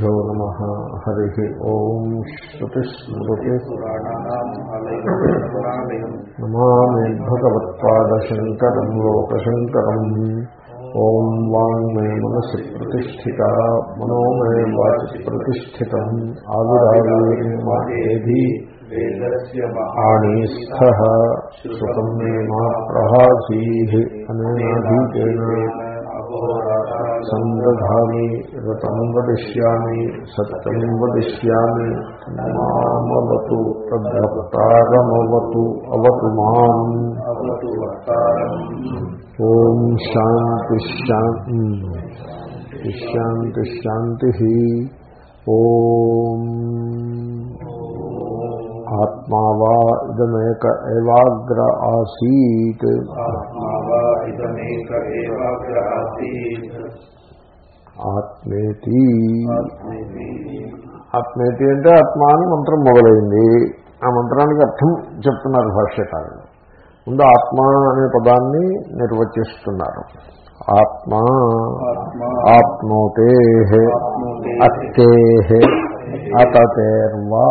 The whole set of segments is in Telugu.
यो नमः। हरिः ॐ नमामि भगवत्पादशङ्करम् लोकशङ्करम्। ॐ वाङ्मे मनसि प्रतिष्ठिता। मनो मे वाचि प्रतिष्ठितम्। आविरावेधि आणीस्थः श्रुतम् मे मा प्रहासीः अनेनाधीतेन సందధామి రతం వదిష్యామి సత్యం వదిష్యామి మామవతు తద్వక్తారమవతు అవతు మాం ఓం శాంతి శాంతి శాంతి శాంతి ఓం ఆత్మా వా ఇదమేక ఏవాగ్ర ఆసీత్ ఆత్మేతి. ఆత్మేతి. అంటే ఆత్మ అని మంత్రం మొదలైంది. ఆ మంత్రానికి అర్థం చెప్తున్నారు భాష్యకారులు. ముందు ఆత్మ అనే పదాన్ని నిర్వచిస్తున్నారు. ఆత్మ ఆప్నోతే అత్తే అతతేర్వా.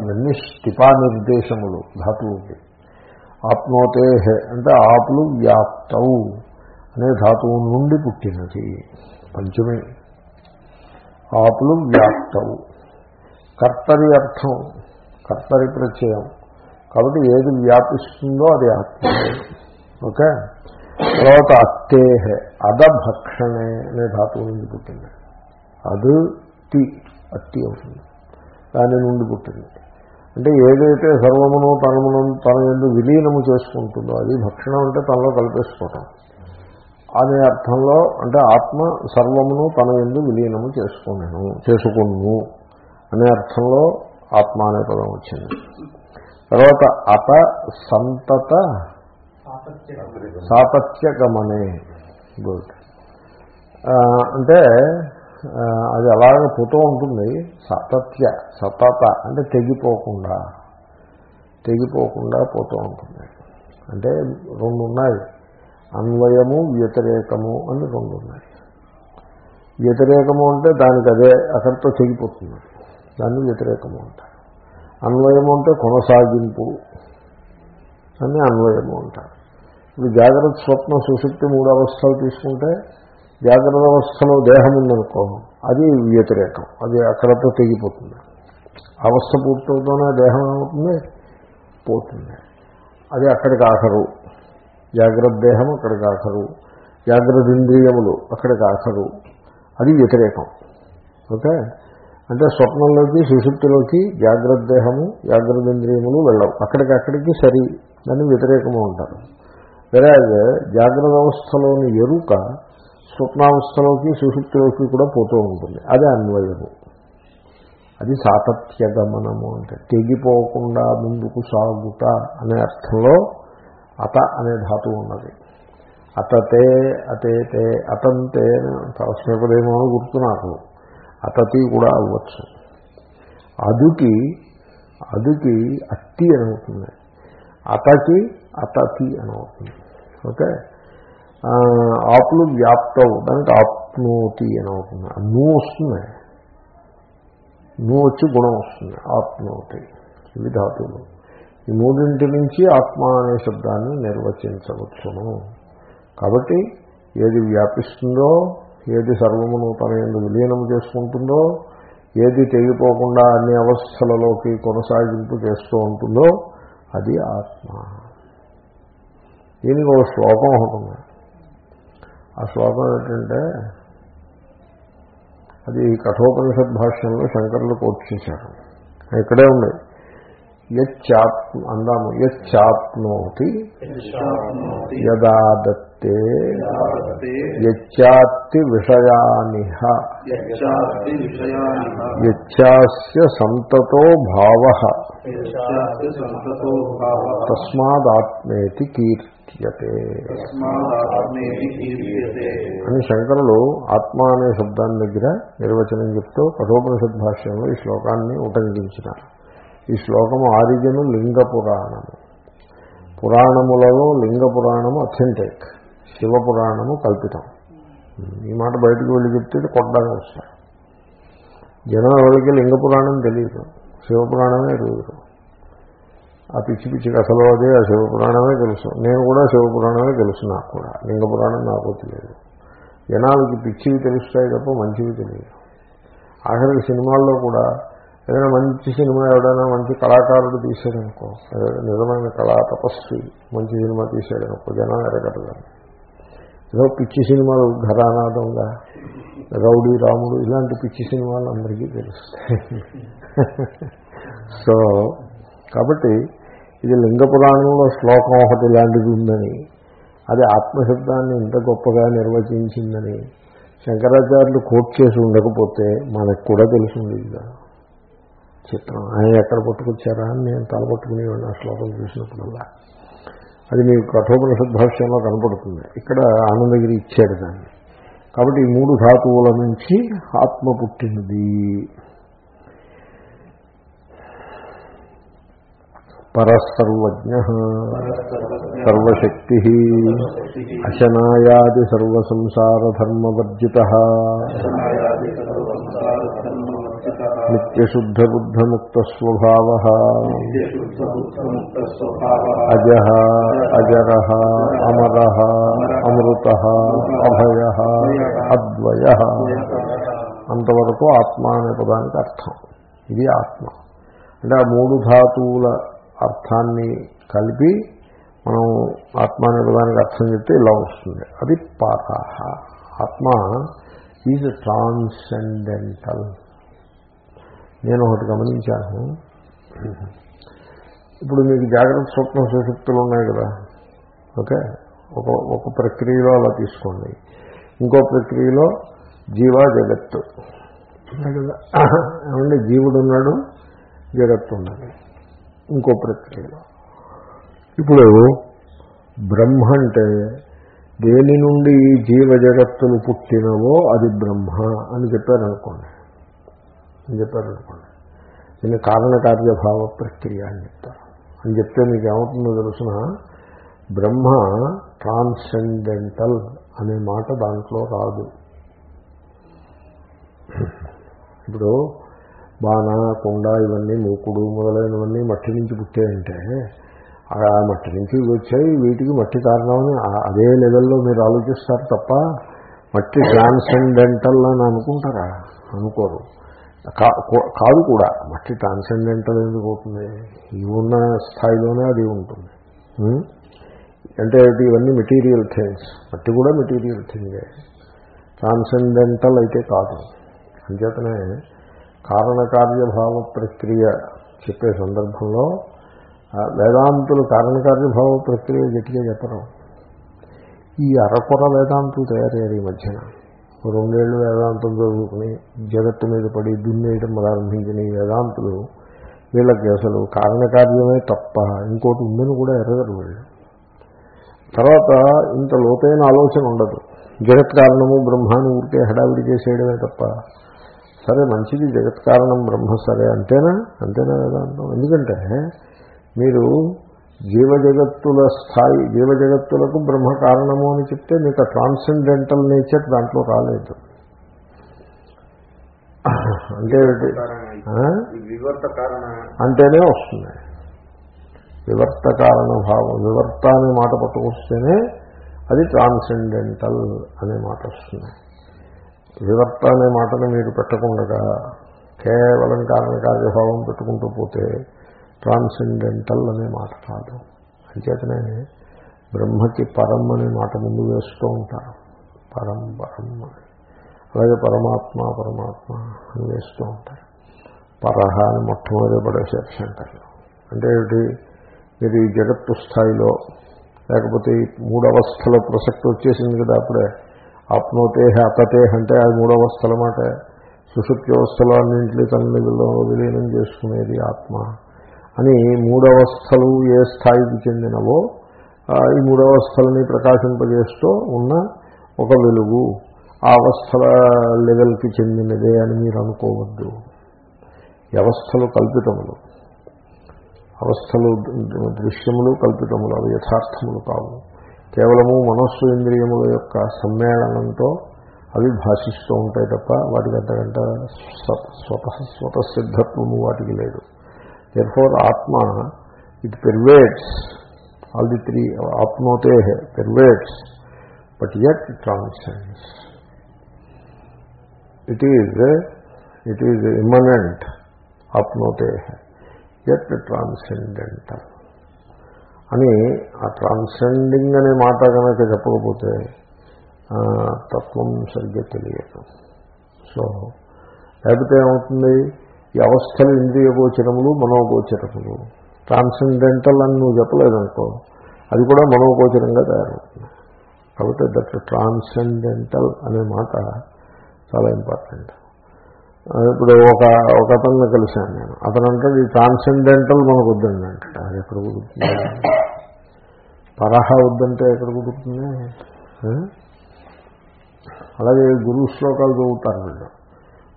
ఇవన్నీ స్థిపా నిర్దేశములు ధాతువుకి. ఆప్నోతే అంటే ఆపులు వ్యాప్తవు. అనే ధాతువు నుండి పుట్టినది. పంచమే. ఆపులు వ్యాప్తవు. కర్తరి అర్థం. కర్తరి ప్రత్యయం. కాబట్టి ఏది వ్యాపిస్తుందో అది ఆత్మ. ఓకే? తర్వాత అత్తేహే. అదభక్షణే అనే ధాతువు నుండి పుట్టింది. అది తి అత్తి అవుతుంది. దాని నుండి పుట్టింది. అంటే ఏదైతే సర్వమును తనమును తన ఎందు విలీనము చేసుకుంటుందో అది భక్షణం అంటే తనలో కలిపేసుకోవటం. అనే అర్థంలో అంటే ఆత్మ సర్వమును తన ఎందు విలీనము చేసుకున్నాను చేసుకును అనే అర్థంలో ఆత్మ అనే పదం వచ్చింది. తర్వాత అత సంతత సాతత్యగమనే గుడ్. అంటే అది అలాగే పోతూ ఉంటుంది. సతత్య సతత అంటే తెగిపోకుండా తెగిపోకుండా పోతూ ఉంటుంది. అంటే రెండు ఉన్నాయి. అన్వయము వ్యతిరేకము అని రెండు ఉన్నాయి. వ్యతిరేకము అంటే దానికి అదే అక్కడితో తెగిపోతుంది దాన్ని వ్యతిరేకము అంటారు. అన్వయము అంటే కొనసాగింపు అని అన్వయము అంటారు. ఇప్పుడు జాగ్రత్త స్వప్న సుశక్తి మూడు అవస్థలు తీసుకుంటే జాగ్రత్త అవస్థలో దేహం ఉందనుకో అది వ్యతిరేకం. అది అక్కడతో తెగిపోతుంది. అవస్థ పూర్తవుతూనే దేహం ఏమవుతుంది? పోతుంది. అది అక్కడికి ఆఖరు. జాగ్రత్త దేహం అక్కడికి ఆఖరు జాగ్రత్త ఇంద్రియములు అక్కడికి ఆఖరు అది వ్యతిరేకం. ఓకే? అంటే స్వప్నంలోకి సుశుప్తిలోకి జాగ్రత్త దేహము జాగ్రత్త ఇంద్రియములు వెళ్ళవు. అక్కడికి అక్కడికి సరి. దాన్ని వ్యతిరేకము ఉంటారు వేరే జాగ్రత్త అవస్థలోని ఎరుక స్వప్నావస్థలోకి సుశుప్తిలోకి కూడా పోతూ ఉంటుంది. అదే అన్వయము. అది సాతత్యగమనము అంటే. తెగిపోకుండా ముందుకు సాగుట అనే అర్థంలో అత అనే ధాతువు ఉన్నది. అతతే అతేతే అతంతే సంస్కృతమో గుర్తు నాకు. అతతి కూడా అవ్వచ్చు. అదుకి అదుకి అత్తి అని అవుతుంది. అతకి అతతి అని అవుతుంది. ఓకే? ఆపులు వ్యాప్తవు. దానికి ఆప్నోతి అని అవుతుంది. నువ్వు వస్తుంది. నువ్వు వచ్చి గుణం వస్తుంది. ఆప్నోతి. ఇవి ధాతువులు. ఈ మూడింటి నుంచి ఆత్మ అనే శబ్దాన్ని నిర్వచించవచ్చును. కాబట్టి ఏది వ్యాపిస్తుందో ఏది సర్వమును తన ఎందు విలీనం చేసుకుంటుందో ఏది తెగిపోకుండా అన్ని అవస్థలలోకి కొనసాగింపు చేస్తూ ఉంటుందో అది ఆత్మ. దీనికి ఒక శ్లోకం ఉంటుంది ఆ శ్లోకం ఏంటంటే అది కఠోపనిషద్ భాష్యంలో శంకరులు కోట్ ఇక్కడే ఉంది. అందాము. యచ్చాప్నోతి. యదా దత్తే యచ్చాత్తి విషయానిహ. యచ్చాస్య సంతతో భావ. తస్మాదాత్మేతి కీర్త్యతే. అని శంకరులు ఆత్మ అనే శబ్దాన్ని దగ్గర నిర్వచనం చెప్తూ కఠోపనిషత్ భాష్యంలో ఈ శ్లోకాన్ని ఉటంకించినారు ఈ శ్లోకము ఆరిజను లింగ పురాణము. పురాణములలో లింగ పురాణము అథెంటిక్. శివ పురాణము కల్పితం. ఈ మాట బయటకు వెళ్ళి చెప్తే కొట్టడానికి వస్తారు. జనం ఎవరికి లింగ పురాణం తెలియదు. శివపురాణమే ఎరుగురు ఆ పిచ్చి పిచ్చి కథలో అదే ఆ శివపురాణమే తెలుసు. నేను కూడా శివపురాణమే తెలుసు నాకు కూడా. లింగ పురాణం నాకు తెలియదు. జనాలకి పిచ్చివి తెలుస్తాయి తప్ప మంచివి తెలియదు. ఆఖరికి సినిమాల్లో కూడా ఏదైనా మంచి సినిమా ఎవడైనా మంచి కళాకారుడు తీశాడనుకో నిజమైన కళా తపస్వి మంచి సినిమా తీశాడనుకో జనం ఎరగటగా ఏదో పిచ్చి సినిమాలు ఘరానా దొంగ రౌడీ రాముడు ఇలాంటి పిచ్చి సినిమాలు అందరికీ తెలుస్తాయి. సో కాబట్టి ఇది లింగ పురాణంలో శ్లోకం ఒకటి ఇలాంటిది ఉందని అది ఆత్మశబ్దాన్ని ఇంత గొప్పగా నిర్వచించిందని శంకరాచార్యులు కోట్ చేసి ఉండకపోతే మనకు కూడా తెలిసింది కదా. చిత్రం. ఆయన ఎక్కడ పట్టుకొచ్చారా అని నేను తలపట్టుకునేవాడిని ఆ శ్లోకం చూసినప్పుడల్లా అది మీకు కఠోపనిషద్ భాష్యంలో కనపడుతుంది. ఇక్కడ ఆనందగిరి ఇచ్చాడు దాన్ని. కాబట్టి ఈ మూడు ధాతువుల నుంచి ఆత్మ పుట్టినది పరసర్వజ్ఞ సర్వశక్తి అశనాయాది సర్వసంసారధర్మవర్జిత. నిత్యశుద్ధబుద్ధముక్తస్వభావ అజ అజర అమర అమృత అభయ అద్వయ అంతవరకు ఆత్మ అనే పదానికి అర్థం. ఇది ఆత్మ. అంటే ఆ మూడు ధాతువుల అర్థాన్ని కలిపి మనం ఆత్మ అనే పదానికి అర్థం చెప్తే ఇలా వస్తుంది. అది పాతాహ ఆత్మ ఈజ్ ట్రాన్సెండెంటల్. నేను ఒకటి గమనించాను. ఇప్పుడు మీకు జాగ్రత్త స్వప్న సుశక్తులు ఉన్నాయి కదా. ఓకే? ఒక ఒక ప్రక్రియలో అలా తీసుకోండి. ఇంకో ప్రక్రియలో జీవ జగత్తు. ఏమంటే జీవుడు ఉన్నాడు జగత్తు ఉన్నది. ఇంకో ప్రక్రియలో. ఇప్పుడు బ్రహ్మ అంటే దేని నుండి ఈ జీవ జగత్తులు పుట్టినవో అది బ్రహ్మ అని చెప్పారనుకోండి. అని చెప్పారనుకోండి. దీన్ని కారణకార్యభావ ప్రక్రియ అని చెప్తారు. అని చెప్తే మీకు ఏమవుతుందో తెలుసిన బ్రహ్మ ట్రాన్సెండెంటల్ అనే మాట దాంట్లో రాదు. ఇప్పుడు బాణ కుండ ఇవన్నీ మూకుడు మొదలైనవన్నీ మట్టి నుంచి పుట్టాయంటే ఆ మట్టి నుంచి వచ్చాయి వీటికి మట్టి కారణమని అదే లెవెల్లో మీరు ఆలోచిస్తారు తప్ప మట్టి ట్రాన్సెండెంటల్ అని అనుకుంటారా? అనుకోరు. కాదు కూడా. మట్టి ట్రాన్సెండెంటల్ ఎందుకు అవుతుంది? ఇవి ఉన్న స్థాయిలోనే అది ఉంటుంది. అంటే ఇవన్నీ మెటీరియల్ థింగ్స్. మట్టి కూడా మెటీరియల్ థింగే. ట్రాన్సెండెంటల్ అయితే కాదు. అంచేతనే కారణకార్యభావ ప్రక్రియ చెప్పే సందర్భంలో వేదాంతులు కారణకార్యభావ ప్రక్రియ గట్టిగా చెప్పరు. ఈ అరకొర వేదాంతులు తయారయ్యారు ఈ మధ్యన. రెండేళ్ళు వేదాంతం చదువుకుని జగత్తు మీద పడి దున్నేయడం ప్రారంభించిన ఈ వేదాంతులు వీళ్ళకి అసలు కారణకార్యమే తప్ప ఇంకోటి ఉందని కూడా ఎరగరు వీళ్ళు. తర్వాత ఇంత లోతైన ఆలోచన ఉండదు. జగత్ కారణము బ్రహ్మాను ఊరికే హడావిడి చేసేయడమే తప్ప. సరే మంచిది జగత్ కారణం బ్రహ్మ సరే అంతేనా? అంతేనా వేదాంతం? ఎందుకంటే మీరు జీవజగత్తుల స్థాయి జీవజగత్తులకు బ్రహ్మ కారణము అని చెప్తే మీకు ట్రాన్సెండెంటల్ నేచర్ దాంట్లో రాలేదు. అంటే అంటేనే వస్తుంది. వివర్త కారణ భావం వివర్త అనే మాట పట్టుకొస్తేనే అది ట్రాన్సెండెంటల్ అనే మాట వస్తుంది. వివర్త అనే మాటను మీరు పెట్టకుండా కేవలం కారణకార్యభావం పెట్టుకుంటూ పోతే ట్రాన్సెండెంటల్ అనే మాట కాదు. అంచేతనే బ్రహ్మకి పరం అనే మాట ముందు వేస్తూ ఉంటారు. పరం పరం అని. అలాగే పరమాత్మ పరమాత్మ అని వేస్తూ ఉంటారు. పరహ అని మొట్టమొదటి పడేశారు శంకర్లు అంటే ఏమిటి? మీరు ఈ జగత్తు స్థాయిలో లేకపోతే ఈ మూడవస్థల ప్రసక్తి వచ్చేసింది కదా అప్పుడే. ఆత్మోతేహ అతతేహ అంటే అది మూడవస్థల మాట. సుశుక్తి వ్యవస్థలో అన్నింటినీ తల్లిలో విలీనం చేసుకునేది ఆత్మ. అని మూడవస్థలు ఏ స్థాయికి చెందినవో ఈ మూడవస్థలని ప్రకాశింపజేస్తూ ఉన్న ఒక వెలుగు ఆ అవస్థల లెవెల్కి చెందినదే అని మీరు అనుకోవద్దు. వ్యవస్థలు కల్పితములు. అవస్థలు దృశ్యములు కల్పితములు అవి యథార్థములు కావు. కేవలము మనస్సు ఇంద్రియముల యొక్క సమ్మేళనంతో అవి భాషిస్తూ ఉంటాయి తప్ప వాటికి అంతకంటే స్వత స్వతసిద్ధత్వము వాటికి లేదు. For atma it pervades all the three ఆత్మోతే pervades but yet transcends it is it is immanent ఆప్నోతే yet transcendental అని ఆ ట్రాన్సెండింగ్ అనే మాట కనుక చెప్పకపోతే తత్వం సరిగ్గా తెలియదు. సో లేకపోతే ఏమవుతుంది? ఈ అవస్థలు ఇంద్రియ గోచరములు మనోగోచరములు. ట్రాన్సెండెంటల్ అని నువ్వు చెప్పలేదనుకో అది కూడా మనోగోచరంగా తయారవుతుంది. కాబట్టి దట్ ట్రాన్సెండెంటల్ అనే మాట చాలా ఇంపార్టెంట్ ఇప్పుడు ఒక ఒక అతను కలిశాను నేను. అతను అంటే ఈ ట్రాన్సెండెంటల్ మనకు వద్దండి అంటే అది ఎక్కడ కుదురుతుంది? పరహ వద్దంటే ఎక్కడ కుదురుతుంది? అలాగే గురు శ్లోకాలు చదువుతారు వీళ్ళు.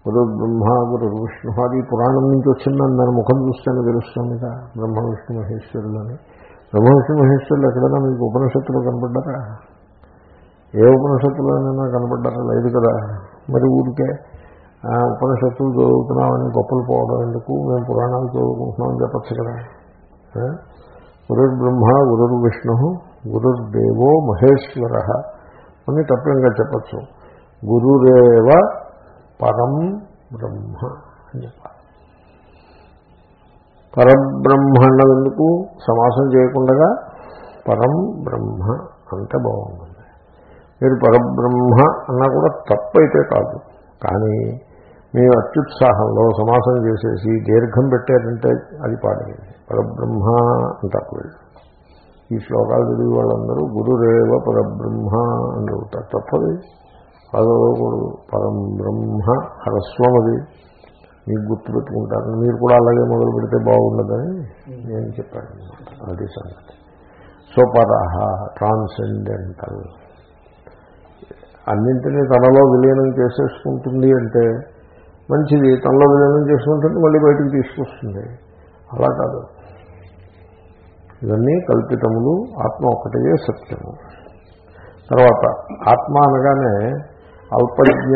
గురు బ్రహ్మ గురు విష్ణు అది పురాణం నుంచి వచ్చిందని దాని ముఖం చూస్తేనే తెలుస్తుందిగా బ్రహ్మ విష్ణు మహేశ్వరులని బ్రహ్మ విష్ణు మహేశ్వరులు ఎక్కడైనా మీకు ఉపనిషత్తులు కనపడ్డారా? ఏ ఉపనిషత్తులోనైనా కనపడ్డారా? లేదు కదా. మరి ఊరికే ఉపనిషత్తులు చదువుతున్నామని గొప్పలు పోవడం ఎందుకు? మేము పురాణాలు చదువుకుంటున్నామని చెప్పచ్చు కదా. గురుర్ బ్రహ్మ గురుర్ విష్ణు గురుర్దేవో మహేశ్వర అని తప్పంగా చెప్పచ్చు. గురురేవ పరం బ్రహ్మ అని చెప్పాలి. పరబ్రహ్మ అన్నదెందుకు? సమాసం చేయకుండా పరం బ్రహ్మ అంటే బాగుంటుంది. మీరు పరబ్రహ్మ అన్నా కూడా తప్పైతే కాదు. కానీ మేము అత్యుత్సాహంలో సమాసం చేసేసి దీర్ఘం పెట్టారంటే అది పాడైంది. పరబ్రహ్మ అంటారు వీళ్ళు ఈ శ్లోకాలు చదివి వాళ్ళందరూ గురురేవ పరబ్రహ్మ అని చదువుతారు. తప్పదు. చదవకూడదు పరం బ్రహ్మ హరస్వం అది మీకు గుర్తుపెట్టుకుంటారు మీరు కూడా అలాగే మొదలు పెడితే బాగుండదని నేను చెప్పాను అది సంగతి. సోపరహ ట్రాన్సెండెంటల్. అన్నింటినీ తనలో విలీనం చేసేసుకుంటుంది అంటే మంచిది. తనలో విలీనం చేసుకుంటుంది మళ్ళీ బయటికి తీసుకొస్తుంది. అలా కాదు. ఇవన్నీ కల్పితములు. ఆత్మ ఒకటే సత్యము. తర్వాత ఆత్మ అనగానే అల్పజ్ఞ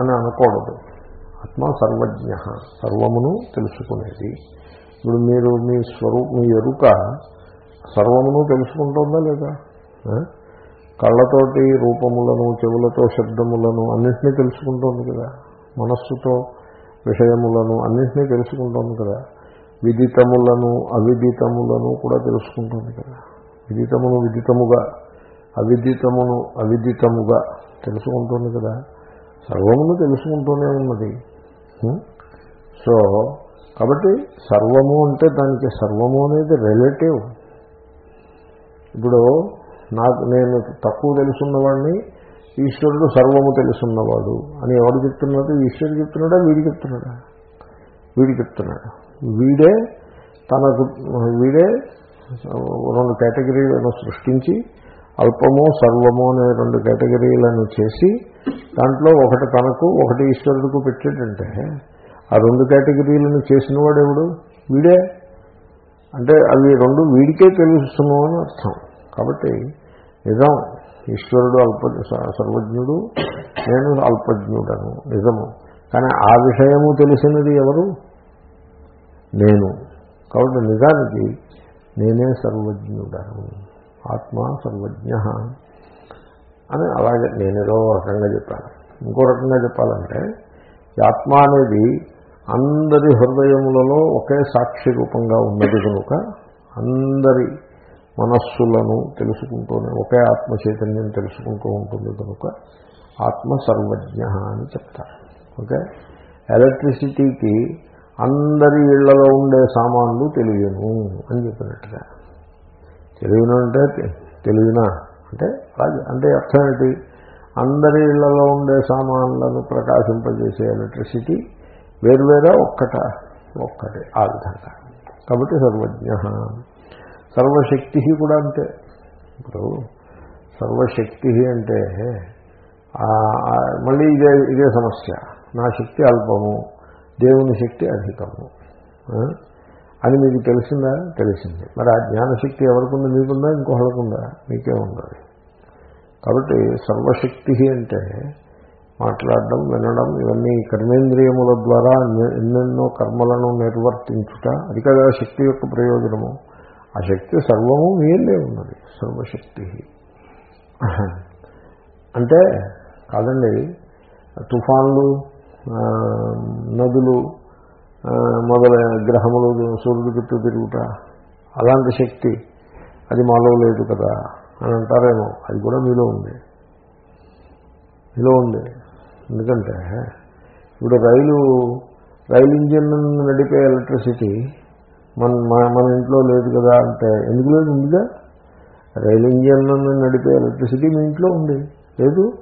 అని అనకూడదు. ఆత్మ సర్వజ్ఞ సర్వమును తెలుసుకునేది. ఇప్పుడు మీరు మీ స్వరూప మీ ఎరుక సర్వమును తెలుసుకుంటుందా లేదా? కళ్ళతోటి రూపములను చెవులతో శబ్దములను అన్నింటినీ తెలుసుకుంటోంది కదా. మనస్సుతో విషయములను అన్నింటినీ తెలుసుకుంటోంది కదా. విదితములను అవిదితములను కూడా తెలుసుకుంటుంది కదా. విదితమును విదితముగా అవిదితమును అవిదితముగా తెలుసుకుంటుంది కదా. సర్వమును తెలుసుకుంటూనే ఉన్నది. సో కాబట్టి సర్వము అంటే దానికి సర్వము అనేది రిలేటివ్ ఇప్పుడు నాకు నేను తక్కువ తెలుసున్నవాడిని ఈశ్వరుడు సర్వము తెలుసున్నవాడు అని ఎవడు చెప్తున్నాడు? ఈశ్వరుడు చెప్తున్నాడా? వీడు చెప్తున్నాడా? వీడు చెప్తున్నాడు. వీడే తనకు వీడే రెండు కేటగిరీలను సృష్టించి అల్పము సర్వము అనే రెండు కేటగిరీలను చేసి దాంట్లో ఒకటి తనకు ఒకటి ఈశ్వరుడికి పెట్టేటంటే ఆ రెండు కేటగిరీలను చేసిన వాడెవడు వీడే. అంటే అవి రెండు వీడికే తెలుస్తున్నావు అని అర్థం. కాబట్టి నిజం ఈశ్వరుడు అల్ప సర్వజ్ఞుడు నేను అల్పజ్ఞుడను. నిజము. కానీ ఆ విషయము తెలిసినది ఎవరు? నేను. కాబట్టి నిజానికి నేనే సర్వజ్ఞుడను. ఆత్మ సర్వజ్ఞ. అని అలాగే నేను ఏదో రకంగా చెప్పాను. ఇంకో రకంగా చెప్పాలంటే ఆత్మ అనేది అందరి హృదయములలో ఒకే సాక్షి రూపంగా ఉన్నది కనుక అందరి మనస్సులను తెలుసుకుంటూనే ఒకే ఆత్మ చైతన్యం తెలుసుకుంటూ ఉంటుంది కనుక ఆత్మ సర్వజ్ఞ అని చెప్తారు. ఓకే? ఎలక్ట్రిసిటీకి అందరి ఇళ్ళలో ఉండే సామాన్లు తెలియను అని చెప్పినట్టుగా. తెలివిన అంటే తెలియనా అంటే అలాగే అంటే అర్థం ఏంటి? అందరి ఇళ్ళలో ఉండే సామాన్లను ప్రకాశింపజేసే ఎలక్ట్రిసిటీ వేరువేరా ఒక్కట ఒక్కటే ఆ విధంగా. కాబట్టి సర్వజ్ఞ. సర్వశక్తి కూడా అంతే. ఇప్పుడు సర్వశక్తి అంటే మళ్ళీ ఇదే ఇదే సమస్య. నా శక్తి అల్పము దేవుని శక్తి అధికము. అని మీకు తెలిసిందా? తెలిసింది. మరి ఆ జ్ఞానశక్తి ఎవరికుందా? మీకుందా? ఇంకొకళ్ళకుందా? మీకే ఉండాలి. కాబట్టి సర్వశక్తి అంటే మాట్లాడడం వినడం ఇవన్నీ కర్మేంద్రియముల ద్వారా ఎన్నెన్నో కర్మలను నిర్వర్తించుట. అది కదా శక్తి యొక్క ప్రయోజనము. ఆ శక్తి సర్వము మీరే ఉన్నది సర్వశక్తి. అంటే కాదండి తుఫాన్లు నదులు మొదలైన గ్రహములు సూర్యుడు చుట్టూ తిరుగుట అలాంటి శక్తి అది మాలో లేదు కదా అని అంటారేమో. అది కూడా మీలో ఉంది. మీలో ఉంది. ఎందుకంటే ఇప్పుడు రైలు రైలు ఇంజిన్ నడిపే ఎలక్ట్రిసిటీ మన మన- మన ఇంట్లో లేదు కదా అంటే ఎందుకు లేదు ఉందిగా? రైలు ఇంజిన్ నడిపే ఎలక్ట్రిసిటీ మీ ఇంట్లో ఉంది. లేదు?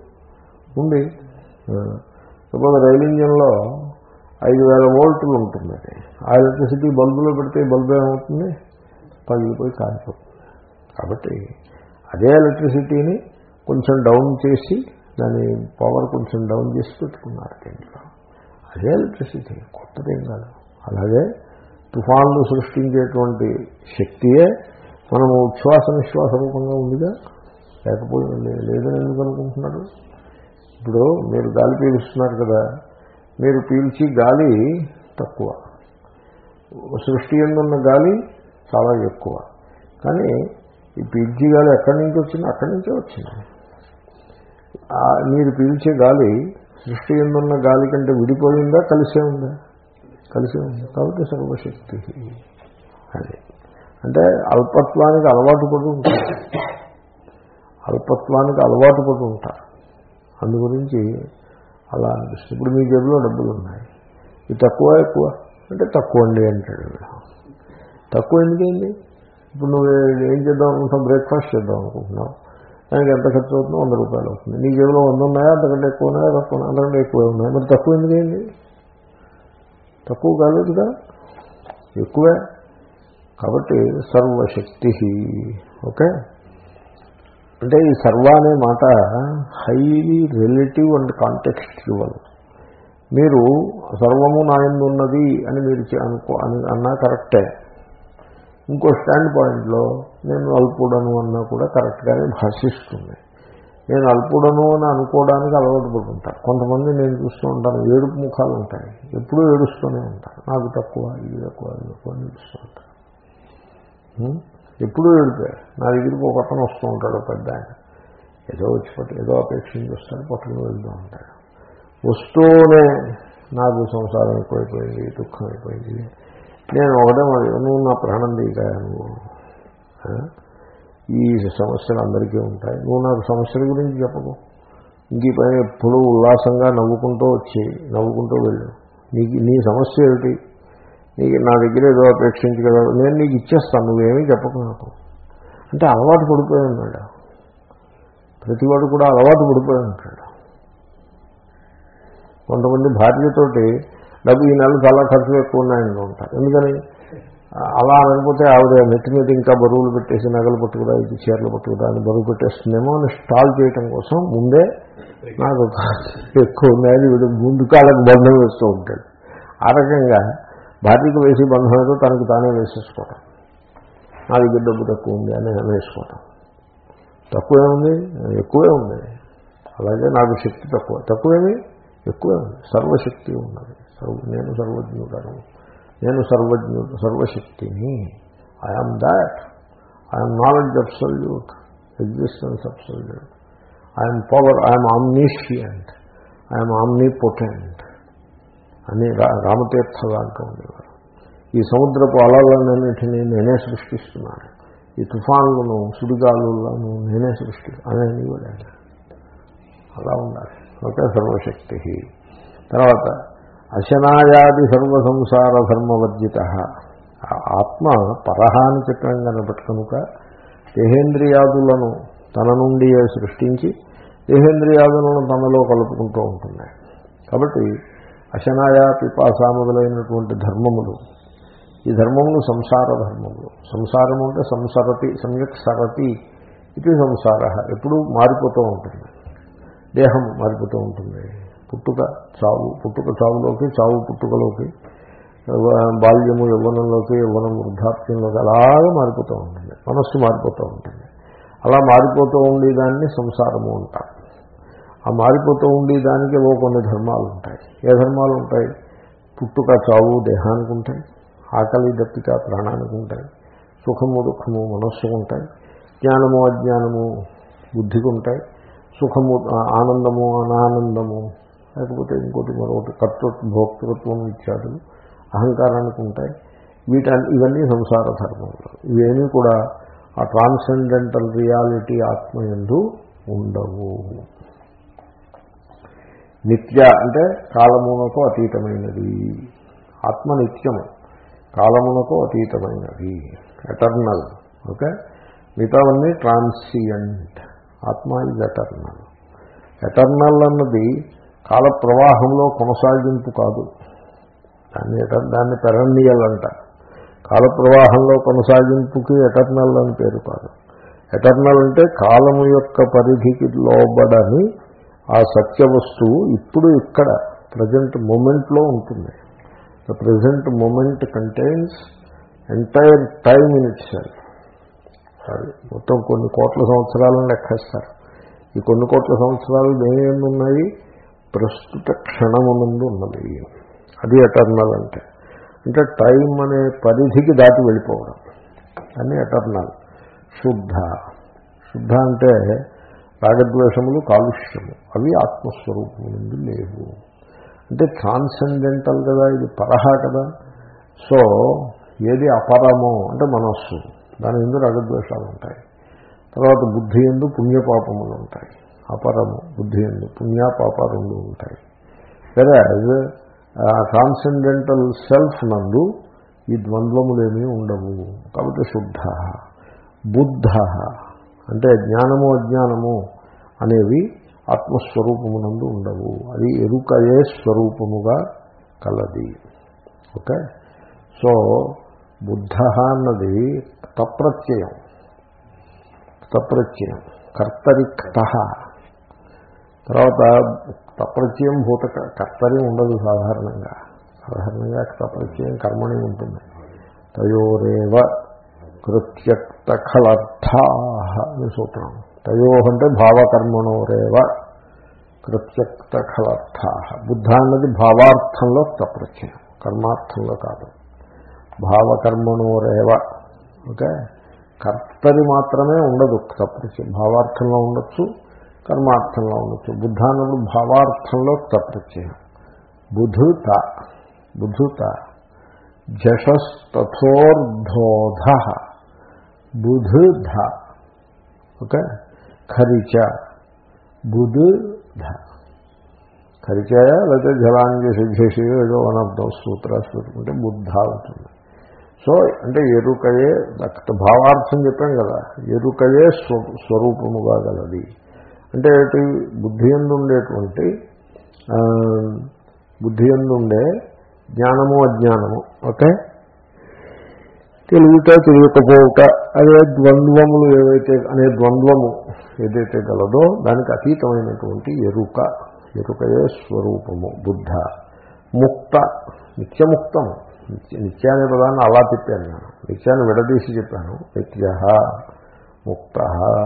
ఉంది. సపోజ్ రైలు ఇంజిన్లో ఐదు వేల వోల్టులు ఉంటుంది అది. ఆ ఎలక్ట్రిసిటీ బల్బులో పెడితే బల్బు ఏమవుతుంది? పగిలిపోయి కాలిపోతుంది. కాబట్టి అదే ఎలక్ట్రిసిటీని కొంచెం డౌన్ చేసి దాని పవర్ కొంచెం డౌన్ చేసి పెట్టుకున్నారు దీంట్లో. అదే ఎలక్ట్రిసిటీ కొత్తదేం కాదు. అలాగే తుఫాన్లు సృష్టించేటువంటి శక్తియే మనము ఉచ్ఛ్వాస నిశ్వాస రూపంగా ఉందిగా? లేకపోతే లేదని ఎందుకు అనుకుంటున్నారు? ఇప్పుడు మీరు గాలి పీలుస్తున్నారు కదా మీరు పీల్చి గాలి తక్కువ. సృష్టి ఎందున్న గాలి చాలా ఎక్కువ. కానీ ఈ పీల్చి గాలి ఎక్కడి నుంచి వచ్చింది అక్కడి నుంచే వచ్చింది. మీరు పీల్చే గాలి సృష్టి ఎందున్న గాలి కంటే విడిపోయిందా కలిసే ఉందా? కలిసే ఉంది. కాబట్టి సర్వశక్తి. అది. అంటే అల్పత్వానికి అలవాటు పడి ఉంటారు. అల్పత్వానికి అలవాటు పడి ఉంటారు. అందు గురించి అలా అనిపిస్తుంది. ఇప్పుడు మీ జేబులో డబ్బులు ఉన్నాయి ఇది తక్కువ ఎక్కువ? అంటే తక్కువ అండి అంటాడు తక్కువ ఎందుకైంది ఇప్పుడు నువ్వు ఏం చేద్దాం అనుకుంటున్నావు? బ్రేక్ఫాస్ట్ చేద్దాం అనుకుంటున్నావు. దానికి ఎంత ఖర్చు అవుతుందో వంద రూపాయలు అవుతుంది. నీ జేబులో వంద ఉన్నాయా? అంతకంటే ఎక్కువ ఉన్నాయా తక్కువ ఉన్నాయా? అంతకంటే ఎక్కువ ఉన్నాయి. మరి తక్కువ ఎందుకైంది తక్కువ కాలేదుగా ఎక్కువే. కాబట్టి సర్వశక్తి ఓకే? అంటే ఈ సర్వ అనే మాట హైలీ రిలేటివ్ అండ్ కాంటెక్స్చువల్. మీరు సర్వము నాయందు ఉన్నది అని మీరు అనుకో అని అన్నా కరెక్టే. ఇంకో స్టాండ్ పాయింట్లో నేను అల్పుడను అన్నా కూడా కరెక్ట్గానే భాషిస్తుంది. నేను అల్పుడను అని అనుకోవడానికి అలవాటు పడుతుంటాను కొంతమంది నేను చూస్తూ ఉంటాను ఏడుపు ముఖాలు ఉంటాయి. ఎప్పుడూ ఏడుస్తూనే ఉంటాను నాకు తక్కువ ఇది తక్కువ ఇది తక్కువ అని ఏడుస్తూ ఉంటాను ఎప్పుడూ వెళ్తే నా దగ్గరికి ఒక అతను వస్తూ ఉంటాడు పెద్ద ఆయన. ఏదో వచ్చి పట్టు ఏదో అపేక్షించి వస్తాడు పట్టుకుని వెళ్తూ ఉంటాడు. వస్తూనే నాకు సంసారం ఎక్కువైపోయింది దుఃఖం అయిపోయింది. నేను ఒకటే మరి నువ్వు నా ప్రాణం దిగా నువ్వు ఈ సమస్యలు అందరికీ ఉంటాయి. నువ్వు నాకు సమస్యల గురించి చెప్పకు. ఇంక ఈ పైన ఉల్లాసంగా నవ్వుకుంటూ వచ్చి నవ్వుకుంటూ వెళ్ళు. నీకు నీ సమస్య ఏమిటి? నీకు నా దగ్గర ఏదో అపేక్షించు కదా నేను నీకు ఇచ్చేస్తాను నువ్వేమీ చెప్పకు నాకు అంటే అలవాటు పడిపోయి ఉన్నాడు ప్రతివాడు కూడా అలవాటు పడిపోయి ఉంటాడు కొంతమంది భార్యతోటి డబ్బు ఈ నెల చాలా ఖర్చులు ఎక్కువ ఉన్నాయని ఉంటారు ఎందుకని? అలా అనకపోతే ఆవిడ నెత్తి మీద ఇంకా బరువులు పెట్టేసి నగలు పట్టుకురా ఇది చీరలు పట్టుకురా అని బరువు పెట్టేస్తుందేమో అని స్టాల్ చేయటం కోసం ముందే నాకు ఎక్కువ ఉన్నాయని వీడు ముందు కాళ్ళకు బంధం వేస్తూ ఉంటాడు. ఆ రకంగా భార్యకు వేసి బంధం ఏదో తనకు తానే వేసేసుకోవటం. నా దగ్గర డబ్బు తక్కువ ఉంది అని వేసుకోవటం. తక్కువే ఉంది ఎక్కువే ఉంది. అలాగే నాకు శక్తి తక్కువ. తక్కువేమి? ఎక్కువే ఉంది. సర్వశక్తి ఉన్నది. సర్వ నేను సర్వజ్ఞుడను. నేను సర్వజ్ఞు సర్వశక్తిని. I am that I am knowledge absolute existence absolute I am power I am omniscient I am omnipotent అని రా రామతీర్థగా అంటూ ఉండేవారు. ఈ సముద్రపు అలలన్నింటినీ నేనే సృష్టిస్తున్నాను. ఈ తుఫాన్లను సుడిగాలులను నేనే సృష్టి అని అనేవాడు ఆయన అలా ఉండాలి. ఓకే సర్వశక్తి. తర్వాత అశనాయాది సర్వ సంసార ధర్మవర్జిత ఆత్మ పరహాని చిత్రం చెప్పాం కనుక కనుక దేహేంద్రియాదులను తన నుండియే సృష్టించి దేహేంద్రియాదులను తనలో కలుపుకుంటూ ఉంటుంది కాబట్టి అశనాయ పిపాస మొదలైనటువంటి ధర్మములు. ఈ ధర్మములు సంసార ధర్మములు. సంసారము అంటే సంసరతి సమ్యక్ సరతి ఇది సంసార. ఎప్పుడూ మారిపోతూ ఉంటుంది. దేహం మారిపోతూ ఉంటుంది. పుట్టుక చావు పుట్టుక చావులోకి చావు పుట్టుకలోకి బాల్యము యవ్వనంలోకి యవ్వనం వృద్ధాప్యంలోకి అలాగే మారిపోతూ ఉంటుంది. మనస్సు మారిపోతూ ఉంటుంది. అలా మారిపోతూ ఉండేదాన్ని సంసారము అంటారు. ఆ మారిపోతూ ఉండే దానికి ఓ కొన్ని ధర్మాలు ఉంటాయి. ఏ ధర్మాలు ఉంటాయి? పుట్టుక చావు దేహానికి ఉంటాయి. ఆకలి దప్పిక ప్రాణానికి ఉంటాయి. సుఖము దుఃఖము మనస్సుకు ఉంటాయి. జ్ఞానము అజ్ఞానము బుద్ధికి ఉంటాయి. సుఖము ఆనందము అనానందము లేకపోతే ఇంకోటి మరొకటి కర్తృత్వ భోక్తృత్వం ఇత్యాదులు అహంకారానికి ఉంటాయి. వీట ఇవన్నీ సంసార ధర్మములు. ఇవేమీ కూడా ఆ ట్రాన్సెండెంటల్ రియాలిటీ ఆత్మ ఎందు ఉండవు. నిత్య అంటే కాలమునకు అతీతమైనది. ఆత్మ నిత్యము కాలమునకు అతీతమైనది. ఎటర్నల్ ఓకే మిగతావన్నీ ట్రాన్సియంట్ ఆత్మ ఇది ఎటర్నల్ ఎటర్నల్ అన్నది కాల ప్రవాహంలో కొనసాగింపు కాదు. దాన్ని దాన్ని పెరన్నియల్ అంట. కాల ప్రవాహంలో కొనసాగింపుకి ఎటర్నల్ అని పేరు కాదు. ఎటర్నల్ అంటే కాలము యొక్క పరిధికి లోబడని ఆ సత్య వస్తువు ఇప్పుడు ఇక్కడ ప్రజెంట్ మూమెంట్లో ఉంటుంది. The present moment contains entire time in itself మొత్తం కొన్ని కోట్ల సంవత్సరాలను లెక్కేస్తారు. ఈ కొన్ని కోట్ల సంవత్సరాలు దేని ఉన్నాయి? ప్రస్తుత క్షణమునందు ఉన్నది అది ఎటర్నల్ అంటే. అంటే టైం అనే పరిధికి దాటి వెళ్ళిపోవడం. అని ఎటర్నల్ శుద్ధ. శుద్ధ అంటే రాగద్వేషములు కాలుష్యము అవి ఆత్మస్వరూపము నుండి లేవు. అంటే ట్రాన్సెండెంటల్ కదా ఇది పరహ కదా. సో ఏది అపరమో అంటే మనస్సు దాని ఎందు రాగద్వేషాలు ఉంటాయి. తర్వాత బుద్ధి ఎందు పుణ్యపాపములు ఉంటాయి. అపరము బుద్ధి ఎందు పుణ్యపాప రెండు ఉంటాయి. వేరే ట్రాన్సెండెంటల్ సెల్ఫ్ నందు ఈ ద్వంద్వములేమీ ఉండవు. కాబట్టి శుద్ధ బుద్ధ అంటే జ్ఞానము అజ్ఞానము అనేవి ఆత్మస్వరూపమునందు ఉండవు. అది ఎరుకయే స్వరూపముగా కలది. ఓకే? సో బుద్ధ అన్నది తప్రత్యయం తప్రత్యయం కర్తరిక్త తర్వాత తప్రత్యయం భూత కర్తరి ఉండదు సాధారణంగా. సాధారణంగా తప్రత్యయం కర్మణి ఉంటుంది. తయోరేవ కృత్యక్త ఖలర్థా అని సూత్రం. తయో అంటే భావకర్మణోరేవ కృత్యక్త ఖలర్థా బుద్ధ అన్నది భావార్థంలో తప్రత్యయం కర్మార్థంలో కాదు. భావకర్మణోరేవ ఓకే? కర్తరి మాత్రమే ఉండదు తప్రత్యయం భావార్థంలో ఉండొచ్చు కర్మార్థంలో ఉండొచ్చు. బుద్ధ అన్నప్పుడు భావార్థంలో తప్రత్యయం బుధుత బుధుత జషస్తథోర్ధోధ. బుధుధ ఓకే ఖరిచ. బుధుధ ఖరిచాయ లేకపోతే జలాంగి సిద్ధేసి ఏదో వన్ ఆఫ్ దోస్ సూత్రాస్ పెట్టుకుంటే బుద్ధ అవుతుంది. సో అంటే ఎరుకయే భావార్థం చెప్పాం కదా. ఎరుకయే స్వ స్వరూపముగా గలది. అంటే బుద్ధి ఎందుండేటువంటి బుద్ధి ఎందుండే జ్ఞానము అజ్ఞానము. ఓకే? తెలివిట తెలియకపోవుట అదే ద్వంద్వములు ఏవైతే అనే ద్వంద్వము ఏదైతే గలదో దానికి అతీతమైనటువంటి ఎరుక. ఎరుకయే స్వరూపము బుద్ధ. ముక్త నిత్యముక్తము. నిత్య అనే పదాన్ని అలా చెప్పాను నేను. నిత్యాన్ని విడదీసి చెప్పాను. నిత్య ముక్త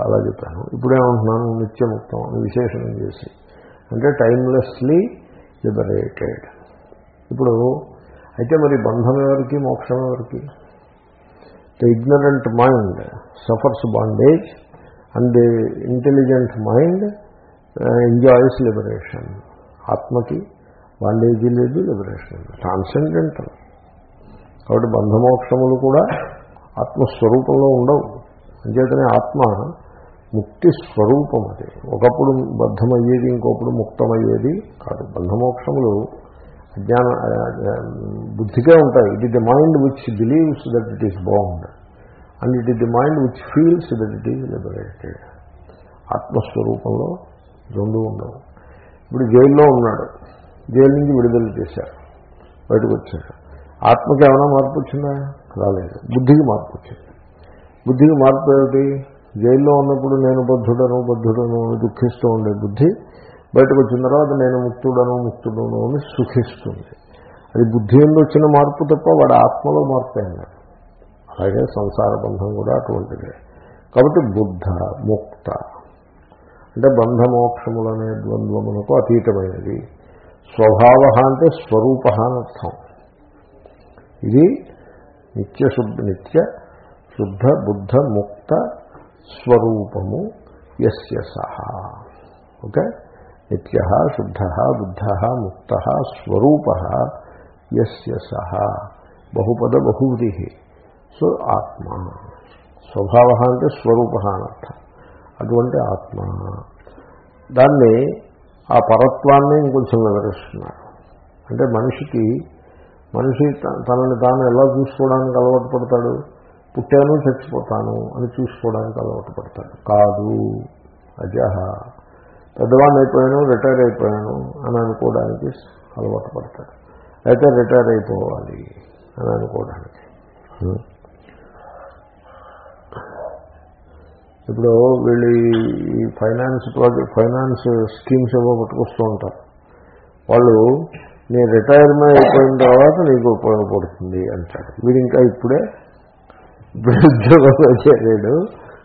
అలా చెప్పాను. ఇప్పుడేమంటున్నాను? నిత్యముక్తం అని విశేషణం చేసి. అంటే టైమ్లెస్లీ లిబరేటెడ్. ఇప్పుడు అయితే మరి బంధం ఎవరికి? మోక్షం ఎవరికి? The ignorant mind suffers bondage and the intelligent mind enjoys liberation ఆత్మకి బాండేజీ లేదు లిబరేషన్ ట్రాన్సెండెంటల్ కాబట్టి బంధమోక్షములు కూడా ఆత్మస్వరూపంలో ఉండవు. అంచేతనే ఆత్మ ముక్తి స్వరూపం అది. ఒకప్పుడు బద్ధమయ్యేది ఇంకొకప్పుడు ముక్తమయ్యేది కాదు. బంధమోక్షములు అజ్ఞాన బుద్ధిగా ఉంటాయి. It is the mind which believes that it is bound and it is the mind which feels that it is liberated ఆత్మస్వరూపంలో రెండు ఉండవు ఇప్పుడు జైల్లో ఉన్నాడు. జైలు నుంచి విడుదల చేశారు. బయటకు వచ్చాడు. ఆత్మకి ఏమైనా మార్పు వచ్చిందా? రాలేదు. బుద్ధికి మార్పు వచ్చింది. బుద్ధికి మార్పు ఏమిటి? జైల్లో ఉన్నప్పుడు నేను బద్ధుడను బద్ధుడను దుఃఖిస్తూ ఉండే బుద్ధి బయటకు వచ్చిన తర్వాత నేను ముక్తుడను ముక్తుడను అని సుఖిస్తుంది. అది బుద్ధి ఎందు వచ్చిన మార్పు తప్ప వాడి ఆత్మలో మార్పు అన్నాడు అలాగే సంసార బంధం కూడా అటువంటిదే. కాబట్టి బుద్ధ ముక్త. అంటే బంధమోక్షములనే ద్వంద్వమునకు అతీతమైనది. స్వభావ అంటే స్వరూప అర్థం. ఇది నిత్య శుద్ధ నిత్య శుద్ధ బుద్ధ ముక్త స్వరూపము ఎస్ సహా. ఓకే? నిత్య శుద్ధ బుద్ధ ముక్త స్వరూప ఎస్య సహా బహుపద బహువ్రీ. సో ఆత్మ స్వభావ అంటే స్వరూప అనర్థం అటువంటి ఆత్మ. దాన్ని ఆ పరత్వాన్ని ఇంకొంచెం వివరిస్తున్నారు అంటే మనిషికి మనిషి తనని తాను ఎలా చూసుకోవడానికి అలవాటు పడతాడు? పుట్టాను చచ్చిపోతాను అని చూసుకోవడానికి అలవాటు పడతాడు. కాదు. అజహ. పెద్దవాడిని అయిపోయాను రిటైర్ అయిపోయాను అని అనుకోవడానికి అలవాటు పడతాడు అయితే రిటైర్ అయిపోవాలి అని అనుకోవడానికి. ఇప్పుడు వీళ్ళు ఈ ఫైనాన్స్ ప్రాజెక్ట్ ఫైనాన్స్ స్కీమ్స్ ఏవో పట్టుకొస్తూ ఉంటారు. వాళ్ళు నీ రిటైర్మెంట్ అయిపోయిన తర్వాత నీకు ఉపయోగపడుతుంది అంటాడు వీడు ఇంకా ఇప్పుడే ఉద్యోగంలో చేరాడు.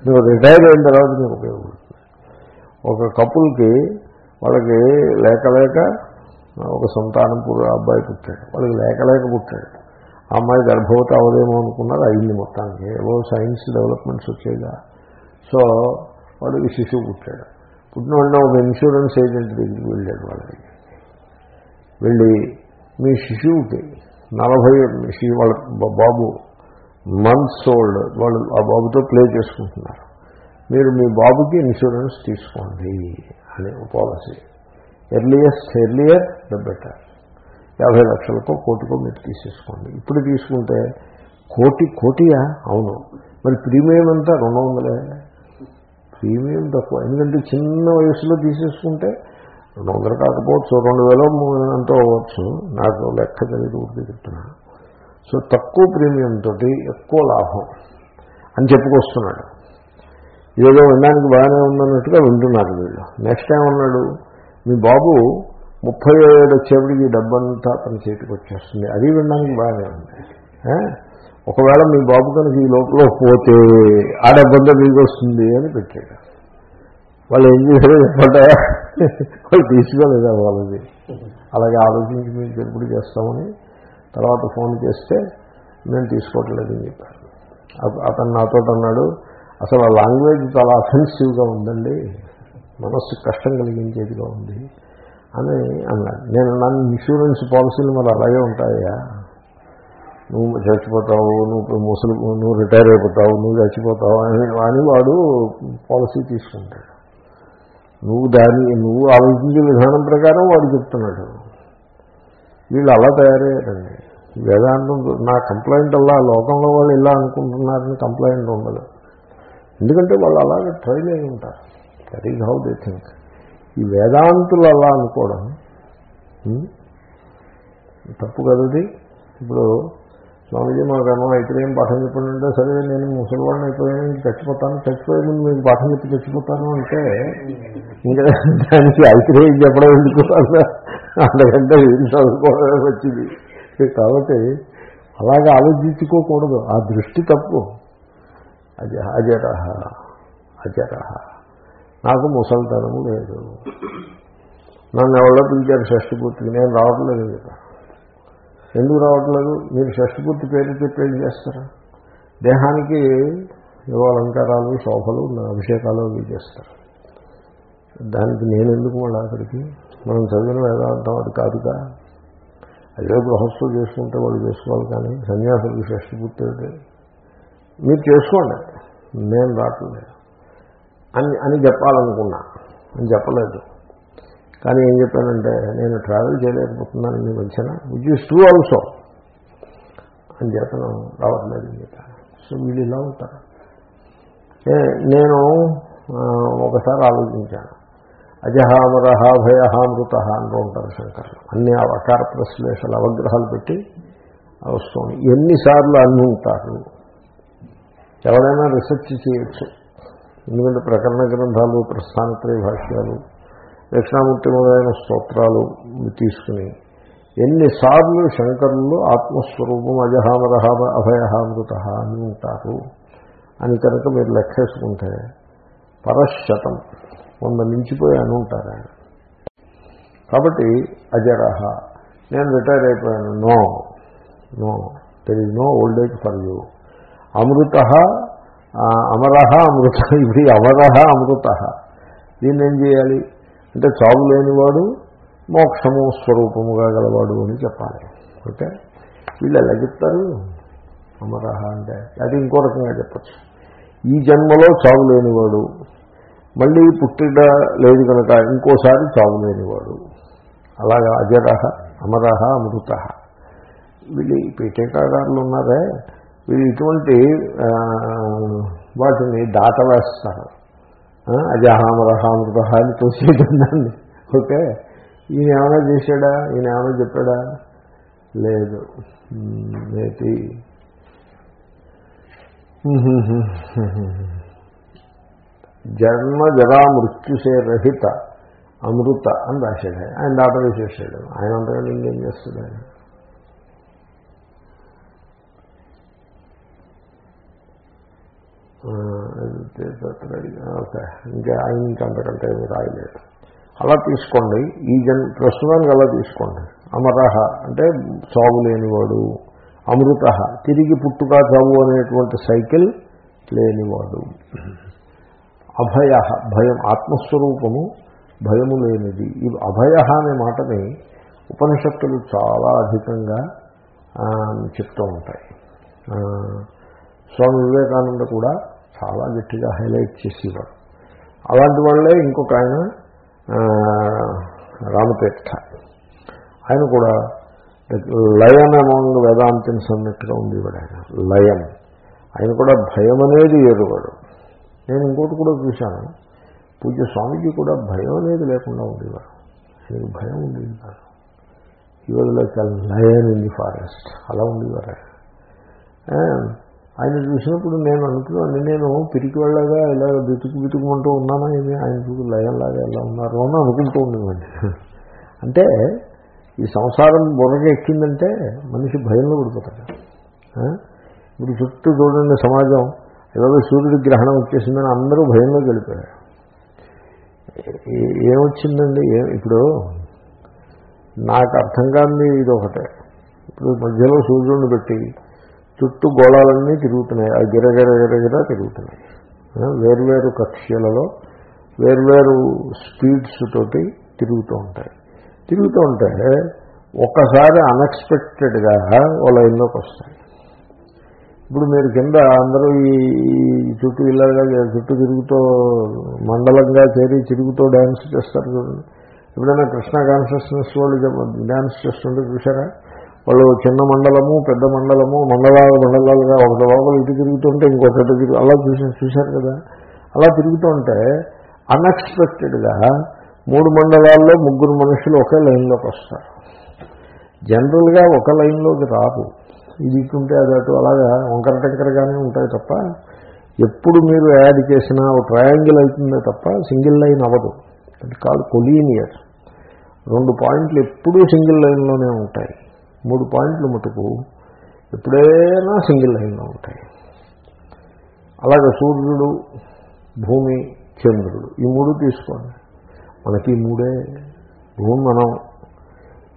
నువ్వు రిటైర్ అయిన తర్వాత నీకు ఉపయోగపడుతుంది ఒక కపుల్కి వాళ్ళకి లేక లేక ఒక సంతానం అబ్బాయి పుట్టాడు. వాళ్ళకి లేక లేక పుట్టాడు. ఆ అమ్మాయి గర్భవతి అవదేమో అనుకున్నారు అయింది మొత్తానికి. ఏవో సైన్స్ డెవలప్మెంట్స్ వచ్చాయిగా సో వాడికి శిశువు పుట్టాడు. పుట్టిన వెంటనే ఒక ఇన్సూరెన్స్ ఏజెంట్ దగ్గరికి వెళ్ళాడు వాళ్ళకి. వెళ్ళి మీ శిశువుకి నలభై వాళ్ళ బాబు మంత్స్ ఓల్డ్ వాళ్ళు ఆ బాబుతో ప్లే చేసుకుంటున్నారు. మీరు మీ బాబుకి ఇన్సూరెన్స్ తీసుకోండి అనే policy. Earliest earlier the better. యాభై లక్షలకో కోటికో మీరు తీసేసుకోండి. ఇప్పుడు తీసుకుంటే కోటి కోటియా? అవును. మరి ప్రీమియం అంతా రెండు వందలే. ప్రీమియం తక్కువ. ఎందుకంటే చిన్న వయసులో తీసేసుకుంటే రెండు వందలు కాకపోవచ్చు రెండు వేలు మూడు వేలు ఎంతో అవ్వచ్చు. నాకు లెక్క తెలియదు ఊరికి చెప్తున్నాను సో తక్కువ ప్రీమియం తోటి ఎక్కువ లాభం అని చెప్పుకొస్తున్నాడు. ఏదో వినడానికి బాగానే ఉందన్నట్టుగా వింటున్నారు వీళ్ళు. నెక్స్ట్ ఏమన్నాడు? మీ బాబు ముప్పై ఏడు వచ్చేప్పటికి డబ్బంతా తన చేతికి వచ్చేస్తుంది. అది వినడానికి బాగానే ఉంది. ఒకవేళ మీ బాబు కనుక ఈ లోపల పోతే ఆ డబ్బంతా మీకు వస్తుంది అని పెట్టాడు. వాళ్ళు ఏం చేశారు చెప్పంటే వాళ్ళు తీసుకోలేదు వాళ్ళది? అలాగే ఆలోచించి మీకు ఎప్పుడు చేస్తామని తర్వాత ఫోన్ చేస్తే నేను తీసుకోవట్లేదని చెప్పాను అతను నాతో అన్నాడు అసలు ఆ లాంగ్వేజ్ చాలా అఫెన్సివ్గా ఉందండి. మనస్సు కష్టం కలిగించేదిగా ఉంది అని అన్నాడు. నేను నన్ను ఇన్సూరెన్స్ పాలసీలు మరి అలాగే ఉంటాయా? నువ్వు చచ్చిపోతావు నువ్వు ముసలి నువ్వు రిటైర్ అయిపోతావు నువ్వు చచ్చిపోతావు అని అని వాడు పాలసీ తీసుకుంటాడు. నువ్వు దాని నువ్వు ఆలోచించే విధానం ప్రకారం వాడు చెప్తున్నాడు. వీళ్ళు అలా తయారయ్యారండి. వేదాంతం నా కంప్లైంట్ అలా లోకంలో వాళ్ళు ఇలా అనుకుంటున్నారని కంప్లైంట్ ఉండదు. ఎందుకంటే వాళ్ళు అలాగే ట్రైన్ అయి ఉంటారు. That is how they think ఈ వేదాంతులు అలా అనుకోవడం తప్పు కదది ఇప్పుడు స్వామీజీ మాకేమో అయితే ఏం పాఠం చెప్పండి అంటే సరే నేను ముసలివాడిని అయిపోయాను చచ్చిపోతాను. చచ్చిపోయే ముందు మీకు పాఠం చెప్పి చచ్చిపోతాను అంటే ఇంకా దానికి ఐతిరేయం చెప్పడం ఎందుకు? అంతకంటే ఇది చదువుకోవడం వచ్చింది. కాబట్టి అలాగే ఆలోచించుకోకూడదు. ఆ దృష్టి తప్పు. అజ అజర అజరహ. నాకు ముసల్తనము లేదు. నన్ను ఎవరో పిలిచారు షష్టి పూర్తికి నేను రావట్లేదు కదా. ఎందుకు రావట్లేదు? మీరు షష్టి పూర్తి పేరు చెప్పి ఏం చేస్తారా? దేహానికి ఏవో అలంకారాలు శోభలు అభిషేకాలు అవి చేస్తారు. దానికి నేను ఎందుకు మళ్ళీ అక్కడికి? మనం చదివిన వేదాంతం అది కాదుగా అదే గృహస్థులు చేసుకుంటే వాళ్ళు చేసుకోవాలి కానీ సన్యాసులకు షష్టి పూర్తి మీరు చేసుకోండి. నేను రావట్లేదు అని అని చెప్పాలనుకున్నా. అని చెప్పలేదు. కానీ ఏం చెప్పానంటే నేను ట్రావెల్ చేయలేకపోతున్నాను మీ మధ్యన. విచ్ ఇస్ ట్రూ ఆల్సో అని చెప్పను. రావట్లేదు అని చెప్పాను సో వీళ్ళు ఇలా ఉంటారు. ఏ- నేను ఒకసారి ఆలోచించాను. అజహామరహ భయహామృత అంటూ ఉంటారు శంకర్లు. అన్ని అవకార ప్రశ్లేషలు అవగ్రహాలు పెట్టి వస్తుంది ఎన్నిసార్లు అన్ని ఉంటారు ఎవరైనా రీసెర్చ్ చేయొచ్చు. ఎందుకంటే ప్రకరణ గ్రంథాలు ప్రస్థానత్రయ భాష్యాలు దక్షిణామూర్తి మొదలైన స్తోత్రాలు తీసుకుని ఎన్నిసార్లు శంకరులు ఆత్మస్వరూపం అజహామరహ అభయహామృత అని ఉంటారు. అని కనుక మీరు లెక్కేసుకుంటే పరశతం వంద మించిపోయి అని ఉంటారు ఆయన. కాబట్టి అజరహ నేను రిటైర్ అయిపోయాను. No no there is no old age for you అమృత అమర అమృత ఇది అమర అమృత. దీన్ని ఏం చేయాలి? అంటే చావు లేనివాడు మోక్షము స్వరూపముగా గలవాడు అని చెప్పాలి. ఓకే? వీళ్ళు ఎలా చెప్తారు? అమరహ అంటే అది ఇంకో రకంగా చెప్పచ్చు. ఈ జన్మలో చావు లేనివాడు మళ్ళీ పుట్టిన లేదు కనుక ఇంకోసారి చావు లేనివాడు. అలాగా అజరహ అమరహ అమృత. వీళ్ళు ఈ పీఠకాగారులు ఉన్నారే? వీళ్ళు ఇటువంటి వాటిని దాట వేస్తారు అజహామరహ అమృత అని తోసేదండి ఓకే? ఈయన ఏమైనా చేశాడా? ఈయన ఏమైనా చెప్పాడా? లేదు. మ్మ్, నేతి జన్మ జరా మృత్యుసే రహిత అమృత అని రాశాడు. ఆయన. ఆయన దాట వేసేసాడు ఆయన అంతగా ఇంకేం చేస్తాడు ఆయన ఓకే. ఇంకా ఆయన అంతకంటే ఏమి రాయలేదు. అలా తీసుకోండి. ఈ జన్ ప్రస్తుతానికి అలా తీసుకోండి. అమరహ అంటే చావు లేనివాడు. అమృత తిరిగి పుట్టుక చావు అనేటువంటి సైకిల్ లేనివాడు. అభయ భయం ఆత్మస్వరూపము భయము లేనిది. ఈ అభయ అనే మాటని ఉపనిషత్తులు చాలా అధికంగా చెప్తూ ఉంటాయి. స్వామి వివేకానంద కూడా చాలా గట్టిగా హైలైట్ చేసేవారు అలాంటి వాళ్ళే ఇంకొక ఆయన రామతీర్థ. ఆయన కూడా లయన్ అమౌంట్ వేదాంతిన్స్ అన్నట్టుగా ఉండేవాడు ఆయన. లయన్ ఆయన కూడా భయం అనేది ఏరువాడు. నేను ఇంకోటి కూడా చూశాను. పూజ స్వామికి కూడా భయం అనేది లేకుండా ఉండేవాడు ఆయనకు భయం ఉండేది కాదు. ఈ like lion in the forest అలా ఉండేవారు ఆయన. ఆయన చూసినప్పుడు నేను అనుకున్నాను నేను పిరికి వెళ్ళగా ఇలా బితుకు బితుకుమంటూ ఉన్నానా ఏమి? ఆయన చూసి లయంలాగా ఎలా ఉన్నారు అని అనుకుంటూ ఉండేవాడిని అంటే ఈ సంసారం బుర్రగా ఎక్కిందంటే మనిషి భయంలో పడిపోతాడు. ఇప్పుడు చుట్టూ చూడండి సమాజం ఏదో సూర్యుడి గ్రహణం వచ్చేసిందని అందరూ భయంలో వెళ్ళిపోయారు ఏమొచ్చిందండి? ఇప్పుడు నాకు అర్థం కాని ఇది ఒకటే. ఇప్పుడు మధ్యలో సూర్యుడిని పెట్టి చుట్టూ గోళాలన్నీ తిరుగుతున్నాయి. ఆ గిరగిర తిరుగుతున్నాయి. వేర్వేరు కక్ష్యలలో వేర్వేరు స్పీడ్స్ తోటి తిరుగుతూ ఉంటాయి. తిరుగుతూ ఉంటే ఒక్కసారి అన్ఎక్స్పెక్టెడ్గా ఓ లైన్లోకి వస్తాయి. ఇప్పుడు మీరు కింద అందరూ ఈ ఈ చుట్టూ ఇలాగా చుట్టూ తిరుగుతూ మండలంగా చేరి తిరుగుతూ డ్యాన్స్ చేస్తారు చూడండి. ఎప్పుడైనా కృష్ణ కాన్షియస్నెస్ వాళ్ళు డ్యాన్స్ చేస్తుంటే చూసారా వాళ్ళు చిన్న మండలము పెద్ద మండలము మండలాలు మండలాలుగా ఒక లోపల ఇటు తిరుగుతుంటే ఇంకొకటి పెద్ద తిరుగు అలా చూసి చూశారు కదా? అలా తిరుగుతుంటే అన్ఎక్స్పెక్టెడ్గా మూడు మండలాల్లో ముగ్గురు మనుషులు ఒకే లైన్లోకి వస్తారు. జనరల్గా ఒక లైన్లోకి రాదు. ఇది ఇటుంటే అది అటు అలాగా వంకర టెంకరగానే ఉంటాయి తప్ప ఎప్పుడు మీరు యాడ్ చేసినా ఒక ట్రయాంగిల్ అవుతుందే తప్ప సింగిల్ లైన్ అవ్వదు. అది కాదు కొలీనియర్. రెండు పాయింట్లు ఎప్పుడూ సింగిల్ లైన్లోనే ఉంటాయి. మూడు పాయింట్లు మటుకు ఎప్పుడైనా సింగిల్ లైన్లో ఉంటాయి. అలాగే సూర్యుడు భూమి చంద్రుడు ఈ మూడు తీసుకోండి. మనకి ఈ మూడే భూమి మనం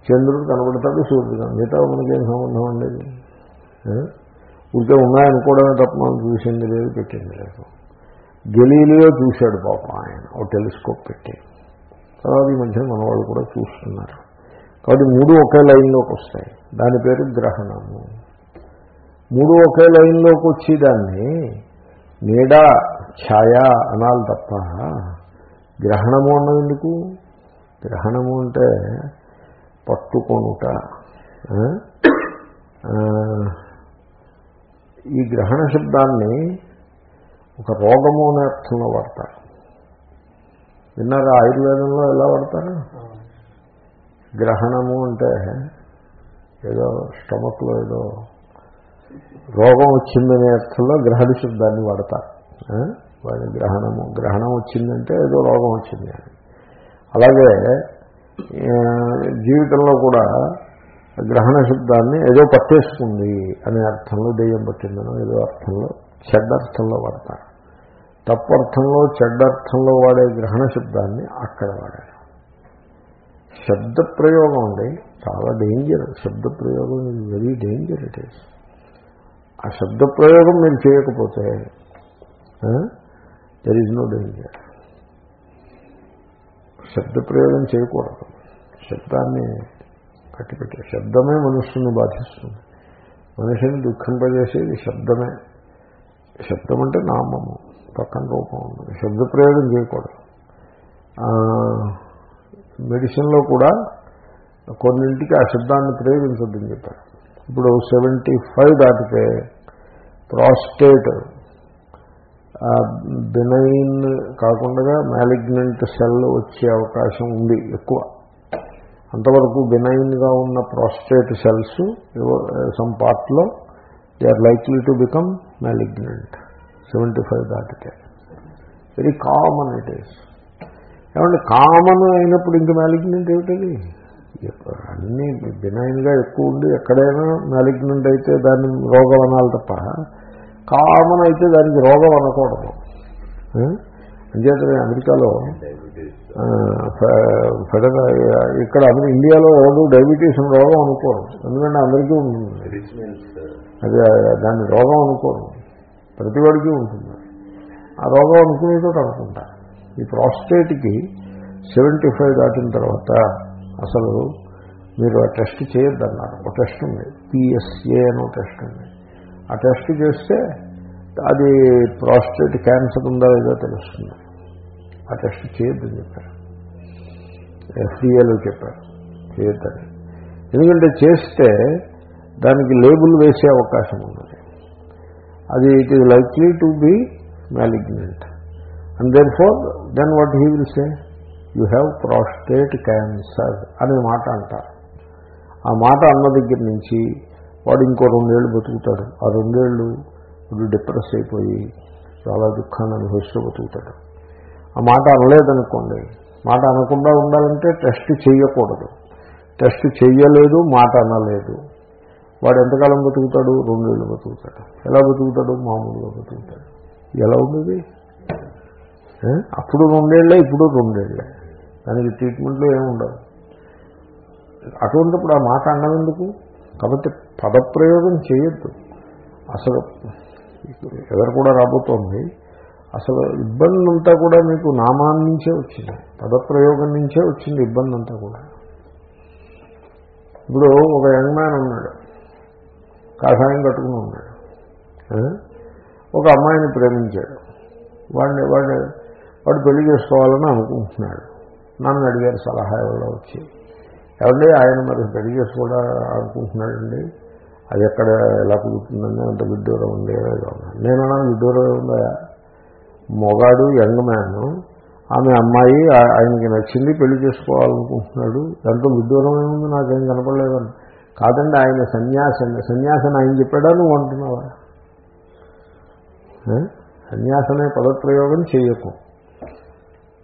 చంద్రుడు కనబడతాడు సూర్యుడు మిగతా మనకేం సంబంధం ఉండేది? ఉంటే ఉన్నాయనుకోవడమే తప్ప మనం చూసింది లేదు పెట్టింది లేదు. గెలీలియో చూశాడు పాప ఆయన ఒక టెలిస్కోప్ పెట్టి. తర్వాత ఈ మధ్యన మన వాళ్ళు కూడా చూస్తున్నారు. కాబట్టి మూడు ఒకే లైన్లోకి వస్తాయి. దాని పేరు గ్రహణము. మూడు ఒకే లైన్లోకి వచ్చి దాన్ని నీడ ఛాయ అనాలి తప్ప గ్రహణము అన్నది ఎందుకు? గ్రహణము అంటే పట్టుకొనుట. ఈ గ్రహణ శబ్దాన్ని ఒక రోగము అనే అర్థంలో వాడతారు. విన్నారా ఆయుర్వేదంలో ఎలా వాడతారు? గ్రహణము అంటే ఏదో స్టమక్లో ఏదో రోగం వచ్చిందనే అర్థంలో గ్రహణ శబ్దాన్ని వాడతారు. వాడి గ్రహణము. గ్రహణం వచ్చిందంటే ఏదో రోగం వచ్చింది అని. అలాగే జీవితంలో కూడా గ్రహణ శబ్దాన్ని ఏదో పట్టేసుకుంది అనే అర్థంలో దెయ్యం పట్టిందనో ఏదో అర్థంలో చెడ్డర్థంలో వాడతారు. తప్పర్థంలో చెడ్డర్థంలో వాడే గ్రహణ శబ్దాన్ని అక్కడ వాడారు. శబ్ద ప్రయోగం అండి. చాలా డేంజర్ శబ్ద ప్రయోగం is very danger it is ఆ శబ్ద ప్రయోగం మీరు చేయకపోతే దెర్ ఈజ్ నో డేంజర్ శబ్ద ప్రయోగం చేయకూడదు. శబ్దాన్ని కట్టిపెట్టే శబ్దమే మనుష్యుని బాధిస్తుంది. మనిషిని దుఃఖింపజేసేది శబ్దమే. శబ్దం అంటే నామము పక్కన రూపం ఉంది. శబ్ద ప్రయోగం చేయకూడదు మెడిసిన్లో కూడా కొన్నింటికి ఆ శబ్దాన్ని ప్రయోగించొద్దని చెప్పారు. ఇప్పుడు సెవెంటీ ఫైవ్ దాటితే ప్రాస్టేట్ బెనైన్ కాకుండా మ్యాలిగ్నెంట్ సెల్ వచ్చే అవకాశం ఉంది ఎక్కువ. అంతవరకు బెనైన్గా ఉన్న ప్రాస్టేట్ సెల్స్ సమ్ పార్ట్లో they are likely to become malignant seventy five దాటితే. వెరీ కామన్ ఇట్ ఈస్ ఏమంటే కామన్ అయినప్పుడు ఇంక మ్యాలిగ్నెంట్ ఏమిటది? అన్నీ బినైన్గా ఎక్కువ ఉండి ఎక్కడైనా మ్యాలిగ్నెంట్ అయితే దాన్ని రోగం అనాలి తప్ప కామన్ అయితే దానికి రోగం అనకూడదు. అంచేతనే అమెరికాలో ఫెడరల్ ఇక్కడ ఇండియాలో ఎవరు డయాబెటీస్ రోగం అనుకోరు. ఎందుకంటే అందరికీ ఉంటుంది. అది దాన్ని రోగం అనుకోరు. ప్రతివాడికి ఉంటుంది. ఆ రోగం అనుకునేటోటి అనుకుంటా. ఈ ప్రాస్టేట్కి సెవెంటీ ఫైవ్ దాటిన తర్వాత అసలు మీరు ఆ టెస్ట్ చేయొద్దన్నారు. ఒక టెస్ట్ ఉంది. పిఎస్ఏ అని ఒక టెస్ట్ ఉంది. ఆ టెస్ట్ చేస్తే అది ప్రాస్టేట్ క్యాన్సర్ ఉందా లేదో తెలుస్తుంది. ఆ టెస్ట్ చేయొద్దని చెప్పారు. ఎఫ్డిఏలో చెప్పారు. చేయొద్దని. ఎందుకంటే చేస్తే దానికి లేబుల్ వేసే అవకాశం ఉన్నది. అది it is likely to be malignant and then for then what he will say you have prostate cancer అనే మాట అంటారు. ఆ మాట అన్న దగ్గర నుంచి వాడు ఇంకో రెండేళ్ళు బతుకుతాడు. ఆ రెండేళ్ళు ఇప్పుడు డిప్రెస్ అయిపోయి చాలా దుఃఖాన్ని అనుభవిస్తూ బతుకుతాడు. ఆ మాట అనలేదనుకోండి. మాట అనకుండా ఉండాలంటే టెస్ట్ చేయకూడదు టెస్ట్ చేయలేదు మాట అనలేదు. వాడు ఎంతకాలం బతుకుతాడు? రెండేళ్ళు బతుకుతాడు. ఎలా బతుకుతాడు? మామూలుగా బతుకుతాడు. ఎలా ఉండేది? అప్పుడు రెండేళ్ళే ఇప్పుడు రెండేళ్ళే. దానికి ట్రీట్మెంట్లో ఏముండదు అటువంటిప్పుడు ఆ మాట అన్నందుకు కాబట్టి పదప్రయోగం చేయొద్దు. అసలు ఎవరు కూడా రాబోతోంది అసలు ఇబ్బంది అంతా కూడా మీకు నామాన్ నుంచే వచ్చింది. పదప్రయోగం నుంచే వచ్చింది ఇబ్బంది అంతా కూడా. ఇప్పుడు ఒక యంగ్ మ్యాన్ ఉన్నాడు. కాషాయం కట్టుకుని ఉన్నాడు. ఒక అమ్మాయిని ప్రేమించాడు. వాడిని వాడు వాడు పెళ్ళి చేసుకోవాలని అనుకుంటున్నాడు. నన్ను అడిగారు సలహా ఎవరో వచ్చి ఎవరండి ఆయన మరి పెళ్ళి చేసుకోవడం అనుకుంటున్నాడండి? అది ఎక్కడ ఎలా కుదురుతుందని అంత విడ్డూరం ఉండేదో? నేను అన్నాను విడ్డూరం ఉందా? మొగాడు యంగ్ మ్యాన్. ఆమె అమ్మాయి ఆయనకి నచ్చింది పెళ్ళి చేసుకోవాలనుకుంటున్నాడు. దాంట్లో విడ్డూరం ఏముంది? నాకేం కనపడలేదని కాదండి ఆయన సన్యాసం సన్యాసం ఆయన చెప్పాడా నువ్వు అంటున్నావా? సన్యాసమే పదప్రయోగం చేయకు.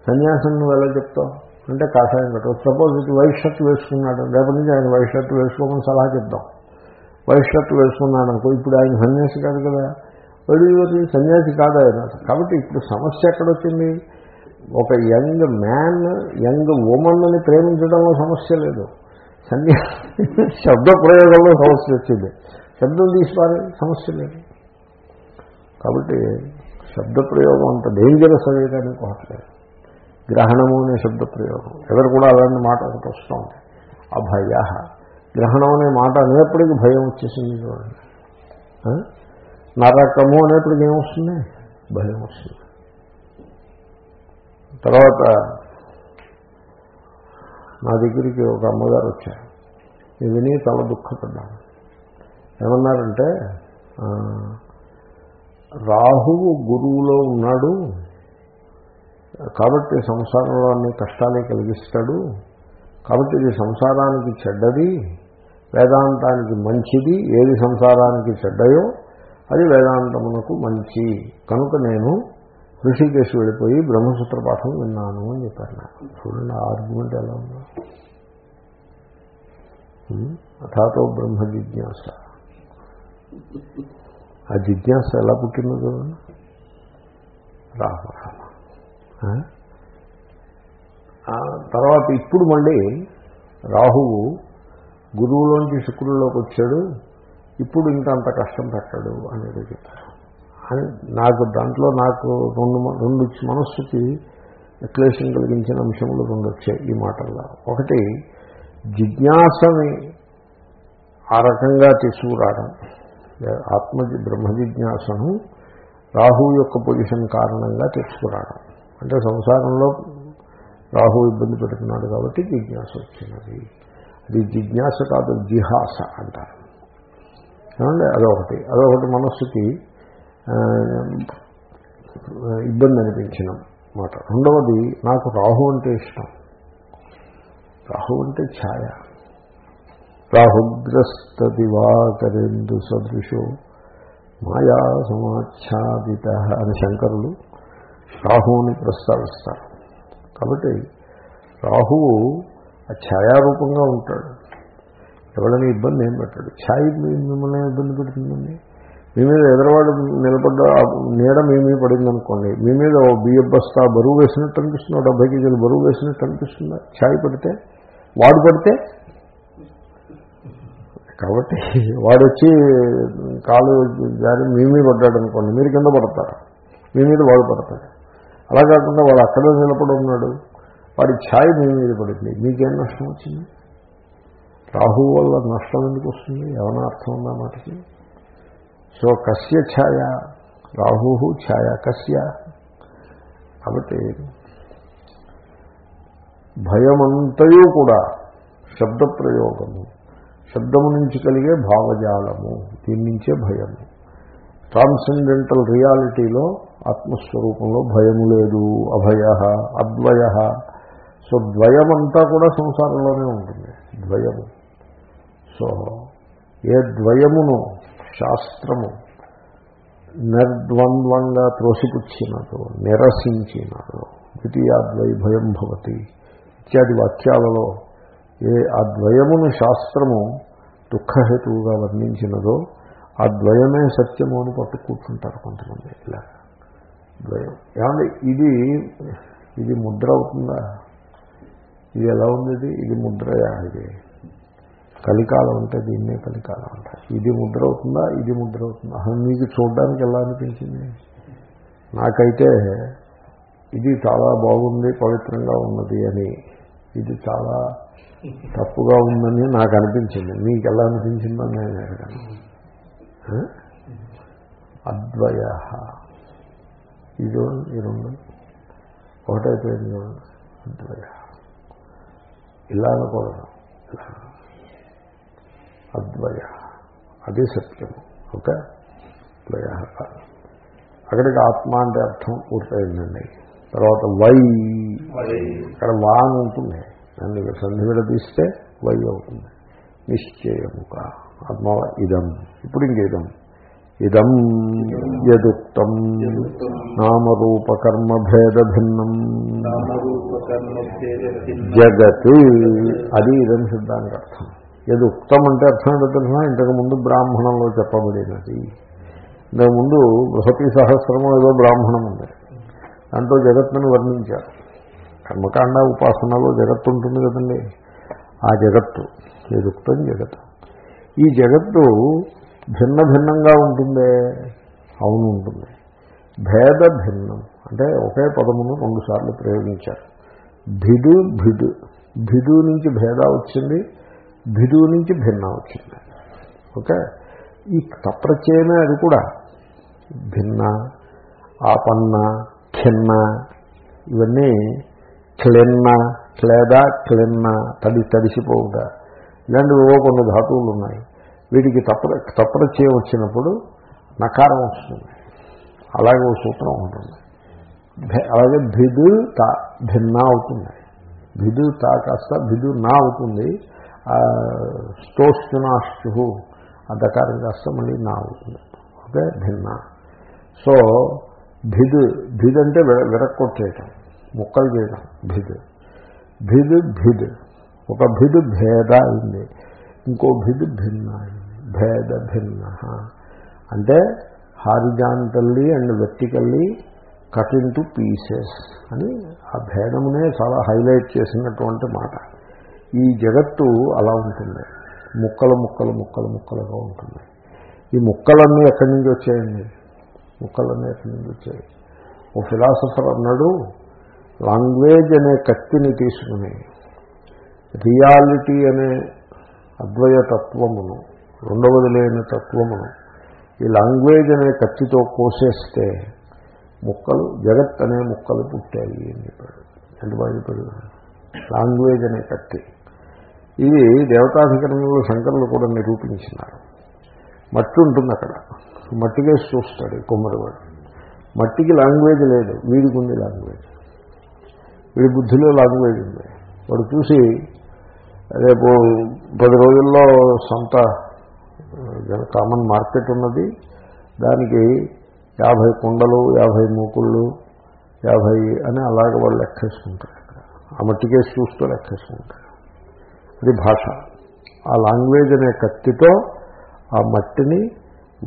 సన్యాసం నువ్వు ఎలా చెప్తావు? అంటే కాషాయం పెట్టవు సపోజ్ ఇది వైట్ షర్ట్ వేసుకున్నాడు. రేపటి నుంచి ఆయన వైట్ షర్ట్ వేసుకోమని సలహా చెప్దాం. వైట్ షర్ట్ వేసుకున్నాడు అనుకో ఇప్పుడు ఆయన సన్యాసి కాదు కదా. వడివరి సన్యాసి కాదు ఆయన. కాబట్టి ఇప్పుడు సమస్య ఎక్కడొచ్చింది? ఒక యంగ్ మ్యాన్ యంగ్ ఉమన్ని ప్రేమించడంలో సమస్య లేదు. సన్యాసి శబ్ద ప్రయోగంలో సమస్య వచ్చింది. శబ్దం తీసుకోవాలి సమస్య లేదు. కాబట్టి శబ్ద ప్రయోగం అంత డేంజరస్ అయ్యేదాన్ని కోట్లేదు గ్రహణము అనే శబ్దప్రయోగం. ఎవరు కూడా అలాంటి మాట ఒకటి వస్తుంది అభయ. గ్రహణం అనే మాట అనేప్పటికీ భయం వచ్చేసింది చూడండి. నరకము అనేప్పటికీ ఏమొస్తుంది భయం వస్తుంది. తర్వాత నా దగ్గరికి ఒక అమ్మగారు వచ్చారు. ఇది విని చాలా దుఃఖపడ్డాను. ఏమన్నారంటే రాహువు గురువులో ఉన్నాడు. కాబట్టి సంసారంలో అన్ని కష్టాలే కలిగిస్తాడు. కాబట్టి ఇది సంసారానికి చెడ్డది వేదాంతానికి మంచిది ఏది సంసారానికి చెడ్డయో అది వేదాంతమునకు మంచి. కనుక నేను ఋషికేశ్ వెళ్ళిపోయి బ్రహ్మసూత్ర పాఠం విన్నాను అని చెప్పారు నాకు చూడండి ఆర్గ్యుమెంట్ ఎలా ఉందో. అథాతో బ్రహ్మ జిజ్ఞాస. ఆ జిజ్ఞాస ఎలా పుట్టిందో చూడండి. రామ రామ తర్వాత ఇప్పుడు మళ్ళీ రాహువు గురువులోంచి శుక్రుల్లోకి వచ్చాడు. ఇప్పుడు ఇంకంత కష్టం పెట్టాడు అనేది చెప్పారు అని నాకు దాంట్లో నాకు రెండు రెండు మనస్సుకి క్లేశం కలిగించిన అంశములు రెండు వచ్చాయి ఈ మాటల్లో. ఒకటి జిజ్ఞాసని ఆ రకంగా తీసుకురావడం. ఆత్మ బ్రహ్మ జిజ్ఞాసను రాహు యొక్క పొజిషన్ కారణంగా తీసుకురావడం. అంటే సంసారంలో రాహు ఇబ్బంది పెడుతున్నాడు కాబట్టి జిజ్ఞాస వచ్చినది. అది జిజ్ఞాస కాదు జిహాస అంటారు. ఏమండి? అదొకటి. అదొకటి మనస్సుకి ఇబ్బంది అనిపించిన మాట. రెండవది నాకు రాహు అంటే ఇష్టం. రాహు అంటే ఛాయ. రాహుగ్రస్త దివాకరేందు సదృశో మాయా సమాచ్ఛాదిత అని శంకరులు రాహువుని ప్రస్తావిస్తారు. కాబట్టి రాహువు ఆ ఛాయారూపంగా ఉంటాడు. ఎవరైనా ఇబ్బంది ఏం పెట్టాడు. ఛాయ మీ- మిమ్మల్ని ఇబ్బంది పెడుతుందండి? మీ మీద ఎదరవాడు నిలబడ్డ ఆ నీడ మీ మీద పడింది అనుకోండి మీ మీద ఓ బియ్య బస్తా బరువు వేసినట్టు అనిపిస్తుంది డెబ్బై కేజీలు బరువు వేసినట్టు అనిపిస్తుందా? ఛాయ్ పడితే? వాడు పడితే? కాబట్టి వాడు వచ్చి కాలు జారి మీ మీద పడ్డాడు అనుకోండి మీరు కింద పడతారు. మీ మీద వాడు పడతాడు. అలా కాకుండా వాడు అక్కడే నిలబడి ఉన్నాడు. వాడి ఛాయ్ మీ మీద పడింది. మీకేం నష్టం వచ్చింది? రాహు వల్ల నష్టం ఎందుకు వస్తుంది? ఏమైనా అర్థం ఉందా మాటకి? సో కస్య ఛాయ రాహు ఛాయ కస్య. కాబట్టి భయమంతయు కూడా శబ్ద ప్రయోగము శబ్దము నుంచి కలిగే భావజాలము. దీని నుంచే భయము. ట్రాన్సెండెంటల్ రియాలిటీలో ఆత్మస్వరూపంలో భయం లేదు అభయ అద్వయ. సో ద్వయమంతా కూడా సంసారంలోనే ఉంటుంది. ద్వయము. సో ఏ ద్వయమును శాస్త్రము నిర్ద్వంద్వంగా త్రోసిపుచ్చినదో నిరసించినదో ద్వితీయాద్వై భయం భవతి ఇత్యాది వాక్యాలలో ఏ ఆ ద్వయమును శాస్త్రము దుఃఖహేతువుగా వర్ణించినదో ఆ ద్వయమే సత్యము అని పట్టు కూర్చుంటారు కొంతమంది. ఇలా ద్వయం. ఏమంటే ఇది ఇది ముద్ర అవుతుందా? ఇది ఎలా ఉంది ఇది? ఇది ముద్రయా ఇది? కలికాలం అంటే దీన్నే కలికాలం అంటారు ఇది ముద్ర అవుతుందా? ఇది ముద్ర అవుతుందా? అసలు మీకు చూడడానికి ఎలా అనిపించింది? నాకైతే ఇది చాలా బాగుంది పవిత్రంగా ఉన్నది అని. ఇది చాలా తప్పుగా ఉందని నాకు అనిపించింది. మీకు ఎలా అనిపించిందో నేను అడగను. అద్వయ. ఇది చూడండి ఈ రెండు. ఒకటైపోయింది చూడండి. అద్వయ. ఇలా అనకూడదు ఇలా అద్వయ. అది సత్యము. ఓకే? ద్వయ అక్కడికి ఆత్మ అంటే అర్థం పూర్తయిందండి. తర్వాత వై. అక్కడ వా అని ఉంటుంది. దాన్ని సంధి విడదీస్తే వై అవుతుంది. నిశ్చయముగా. ఆత్మ ఇదం. ఇప్పుడు ఇంకేదం ఇదం? యదుక్తం. నామరూపకర్మభేద భిన్నం జగత్. అది ఇదం సిద్ధానికి అర్థం ఏది అంటే అర్థం ఏంటో తెలిసిన ఇంతకు ముందు బ్రాహ్మణంలో చెప్పబడినది. ఇంతకు ముందు బృహతి సహస్రము ఏదో బ్రాహ్మణం ఉంది. దాంట్లో జగత్తును వర్ణించారు. కర్మకాండ ఉపాసనలో జగత్తు ఉంటుంది కదండి. ఆ జగత్తు యదుక్తం జగత్తు ఈ జగత్తు భిన్న భిన్నంగా ఉంటుందే? అవును ఉంటుంది. భేద భిన్నం. అంటే ఒకే పదమును రెండుసార్లు ప్రయోగించారు. భిడు భిడు. భిడు నుంచి భేద వచ్చింది భిడు నుంచి భిన్న వచ్చింది. ఓకే? ఈ తప్రచయమే అది కూడా. భిన్న ఆపన్న ఖిన్న. ఇవన్నీ క్లిన్న క్లేద క్లిన్న తడి తడిసిపోవుట. ఇలాంటివివో కొన్ని ధాతువులు ఉన్నాయి వీటికి తప్ర తప్రచయం వచ్చినప్పుడు నకారం వస్తుంది. అలాగే ఒక సూత్రం ఉంటుంది అలాగే భిదు తా భిన్న అవుతుంది. భిదు తా కాస్త భిదు నా అవుతుంది. ఆ స్తోష్టునాష్టు ఆ దకారం కాస్త మళ్ళీ నా అవుతుంది. ఓకే? భిన్న. సో భిద్ భిద్ అంటే విర- విరక్కొట్టేయటం ముక్కలు చేయడం భిద్. భిద్ భిద్. ఒక భిడు భేద అయింది. ఇంకో భిడు భిన్న అయింది. భేద భిన్న. అంటే horizontally and vertically cut into pieces అని ఆ భేదమునే చాలా హైలైట్ చేసినటువంటి మాట. ఈ జగత్తు అలా ఉంటుంది. ముక్కలు ముక్కలు ముక్కలు ముక్కలుగా ఉంటుంది. ఈ ముక్కలన్నీ ఎక్కడి నుంచి వచ్చాయండి? ముక్కలన్నీ ఎక్కడి నుంచి వచ్చాయి? ఓ ఫిలాసఫర్ అన్నాడు లాంగ్వేజ్ అనే కత్తిని తీసుకుని రియాలిటీ అనే అద్వయతత్వమును రెండవది లేని తత్వమును ఈ లాంగ్వేజ్ అనే కత్తితో కోసేస్తే ముక్కలు జగత్ అనే ముక్కలు పుట్టాయి అని చెప్పాడు. ఎంత బాగా చెప్పాడు? లాంగ్వేజ్ అనే కత్తి. ఇది దేవతాధికరణంలో శంకరులు కూడా నిరూపించినారు. మట్టి ఉంటుంది అక్కడ. మట్టికేసి చూస్తాడు కుమ్మరివాడు. మట్టికి లాంగ్వేజ్ లేదు. వీడికి ఉంది లాంగ్వేజ్. వీడి బుద్ధిలో లాంగ్వేజ్ ఉంది. వాడు చూసి రేపు పది రోజుల్లో సొంత కామన్ మార్కెట్ ఉన్నది దానికి యాభై కుండలు యాభై మూకుళ్ళు యాభై అని అలాగే వాళ్ళు లెక్కేసుకుంటారు ఇక్కడ. ఆ మట్టికేసి చూస్తూ లెక్కేసుకుంటారు. అది భాష. ఆ లాంగ్వేజ్ అనే కత్తితో ఆ మట్టిని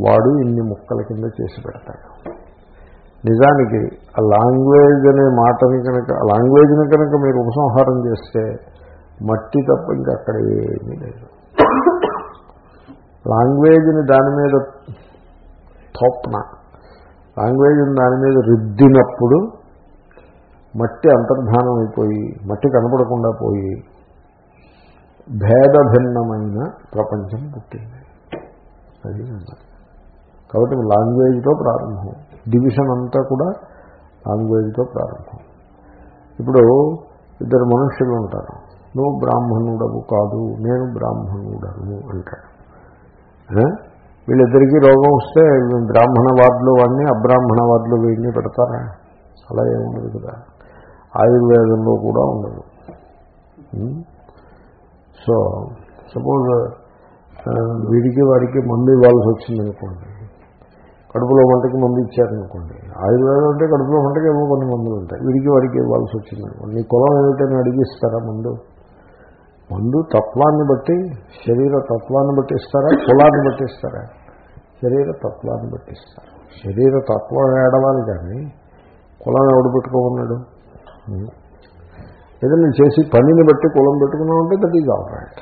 వాడు ఇన్ని ముక్కల కింద చేసి పెడతాడు. నిజానికి ఆ లాంగ్వేజ్ అనే మాటని కనుక ఆ లాంగ్వేజ్ని కనుక మీరు ఉపసంహారం చేస్తే మట్టి తప్ప ఇంకా అక్కడ ఏమీ లేదు. లాంగ్వేజ్ని దాని మీద తోప్న. లాంగ్వేజ్ని దాని మీద రుద్దినప్పుడు మట్టి అంతర్ధానం అయిపోయి మట్టి కనపడకుండా పోయి భేద భిన్నమైన ప్రపంచం పుట్టింది. అది కాబట్టి లాంగ్వేజ్తో ప్రారంభం. డివిజన్ అంతా కూడా లాంగ్వేజ్తో ప్రారంభం. ఇప్పుడు ఇద్దరు మనుషులు ఉంటారు. నువ్వు బ్రాహ్మణుడవు కాదు నేను బ్రాహ్మణుడను అంటాడు. వీళ్ళిద్దరికీ రోగం వస్తే బ్రాహ్మణ వార్డులు వాడిని అబ్రాహ్మణ వార్డులు వీడిని పెడతారా? అలా ఏముండదు కదా. ఆయుర్వేదంలో కూడా ఉండదు. సో సపోజ్ వీడికి వాడికి మందు ఇవ్వాల్సి వచ్చింది అనుకోండి కడుపులో మంటకి మందు ఇచ్చారనుకోండి ఆయుర్వేదం అంటే కడుపులో మంటకి ఏమో కొన్ని మందులు ఉంటాయి వీడికి వాడికి ఇవ్వాల్సి వచ్చింది అనుకోండి నీ కులం ఏమిటని అడిగిస్తారా మందు? మందు తత్వాన్ని బట్టి శరీర తత్వాన్ని బట్టి ఇస్తారా? కులాన్ని బట్టి ఇస్తారా? శరీర తత్వాన్ని బట్టి ఇస్తారు. శరీర తత్వం ఏడవాలి కానీ కులం ఎవడు పెట్టుకోమన్నాడు? ఏదైనా చేసి పనిని బట్టి కులం పెట్టుకున్నాం అంటే దట్ ఈజ్ ఆల్ రైట్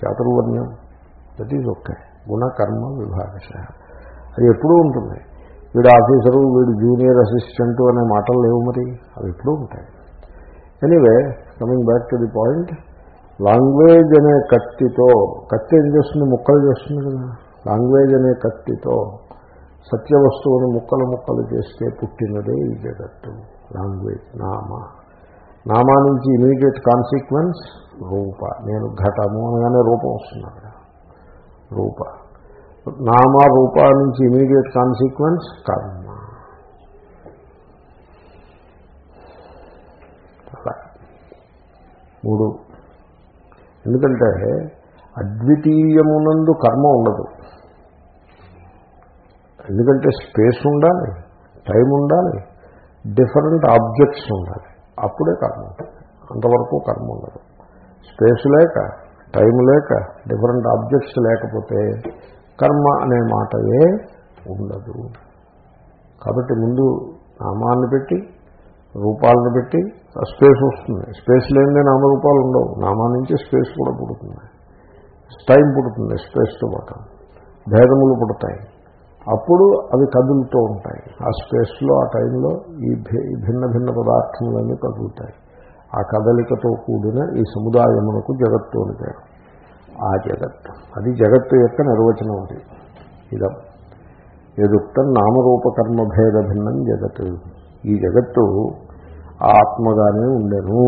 చాతుర్వర్ణ్యం దట్ ఈజ్ ఓకే గుణకర్మ విభాగశ. అది ఎప్పుడూ ఉంటుంది. వీడు ఆఫీసరు వీడు జూనియర్ అసిస్టెంట్ అనే మాటలు లేవు మరి. అవి ఎప్పుడూ ఉంటాయి. Anyway coming back to the point language అనే కత్తితో కత్తి ఏం చేస్తుంది? ముక్కలు చేస్తుంది కదా. లాంగ్వేజ్ అనే కత్తితో సత్య వస్తువుని ముక్కలు ముక్కలు చేస్తే పుట్టినదే ఈ జగత్తు. లాంగ్వేజ్ నామ. నామా నుంచి ఇమీడియట్ కాన్సిక్వెన్స్ రూప. నేను ఘటము అనగానే రూపం వస్తుంది అక్కడ. రూప. నామ రూప నుంచి ఇమీడియట్ కాన్సిక్వెన్స్ కర్మ. మూడు ఎందుకంటే అద్వితీయమునందు కర్మ ఉండదు. ఎందుకంటే స్పేస్ ఉండాలి టైం ఉండాలి డిఫరెంట్ ఆబ్జెక్ట్స్ ఉండాలి. అప్పుడే కర్మ ఉంటుంది. అంతవరకు కర్మ ఉండదు. స్పేస్ లేక టైం లేక డిఫరెంట్ ఆబ్జెక్ట్స్ లేకపోతే కర్మ అనే మాటయే ఉండదు. కాబట్టి ముందు నామాన్ని పెట్టి రూపాలను పెట్టి స్పేస్ వస్తుంది. స్పేస్ లేనిదే నామరూపాలు ఉండవు. నామా నుంచి స్పేస్ కూడా పుడుతుంది. టైం పుడుతుంది స్పేస్తో పాటు. భేదములు పుడతాయి. అప్పుడు అవి కదులుతూ ఉంటాయి. ఆ స్పేస్లో ఆ టైంలో ఈ భిన్న భిన్న పదార్థములన్నీ కదులుతాయి. ఆ కదలికతో కూడిన ఈ సముదాయమునకు జగత్తు అని పేరు. ఆ జగత్తు. అది జగత్తు యొక్క నిర్వచనం అది. ఇదం. ఎదుక్త నామరూపకర్మ భేద భిన్నం జగత్. ఈ జగత్తు ఆత్మగానే ఉండెను.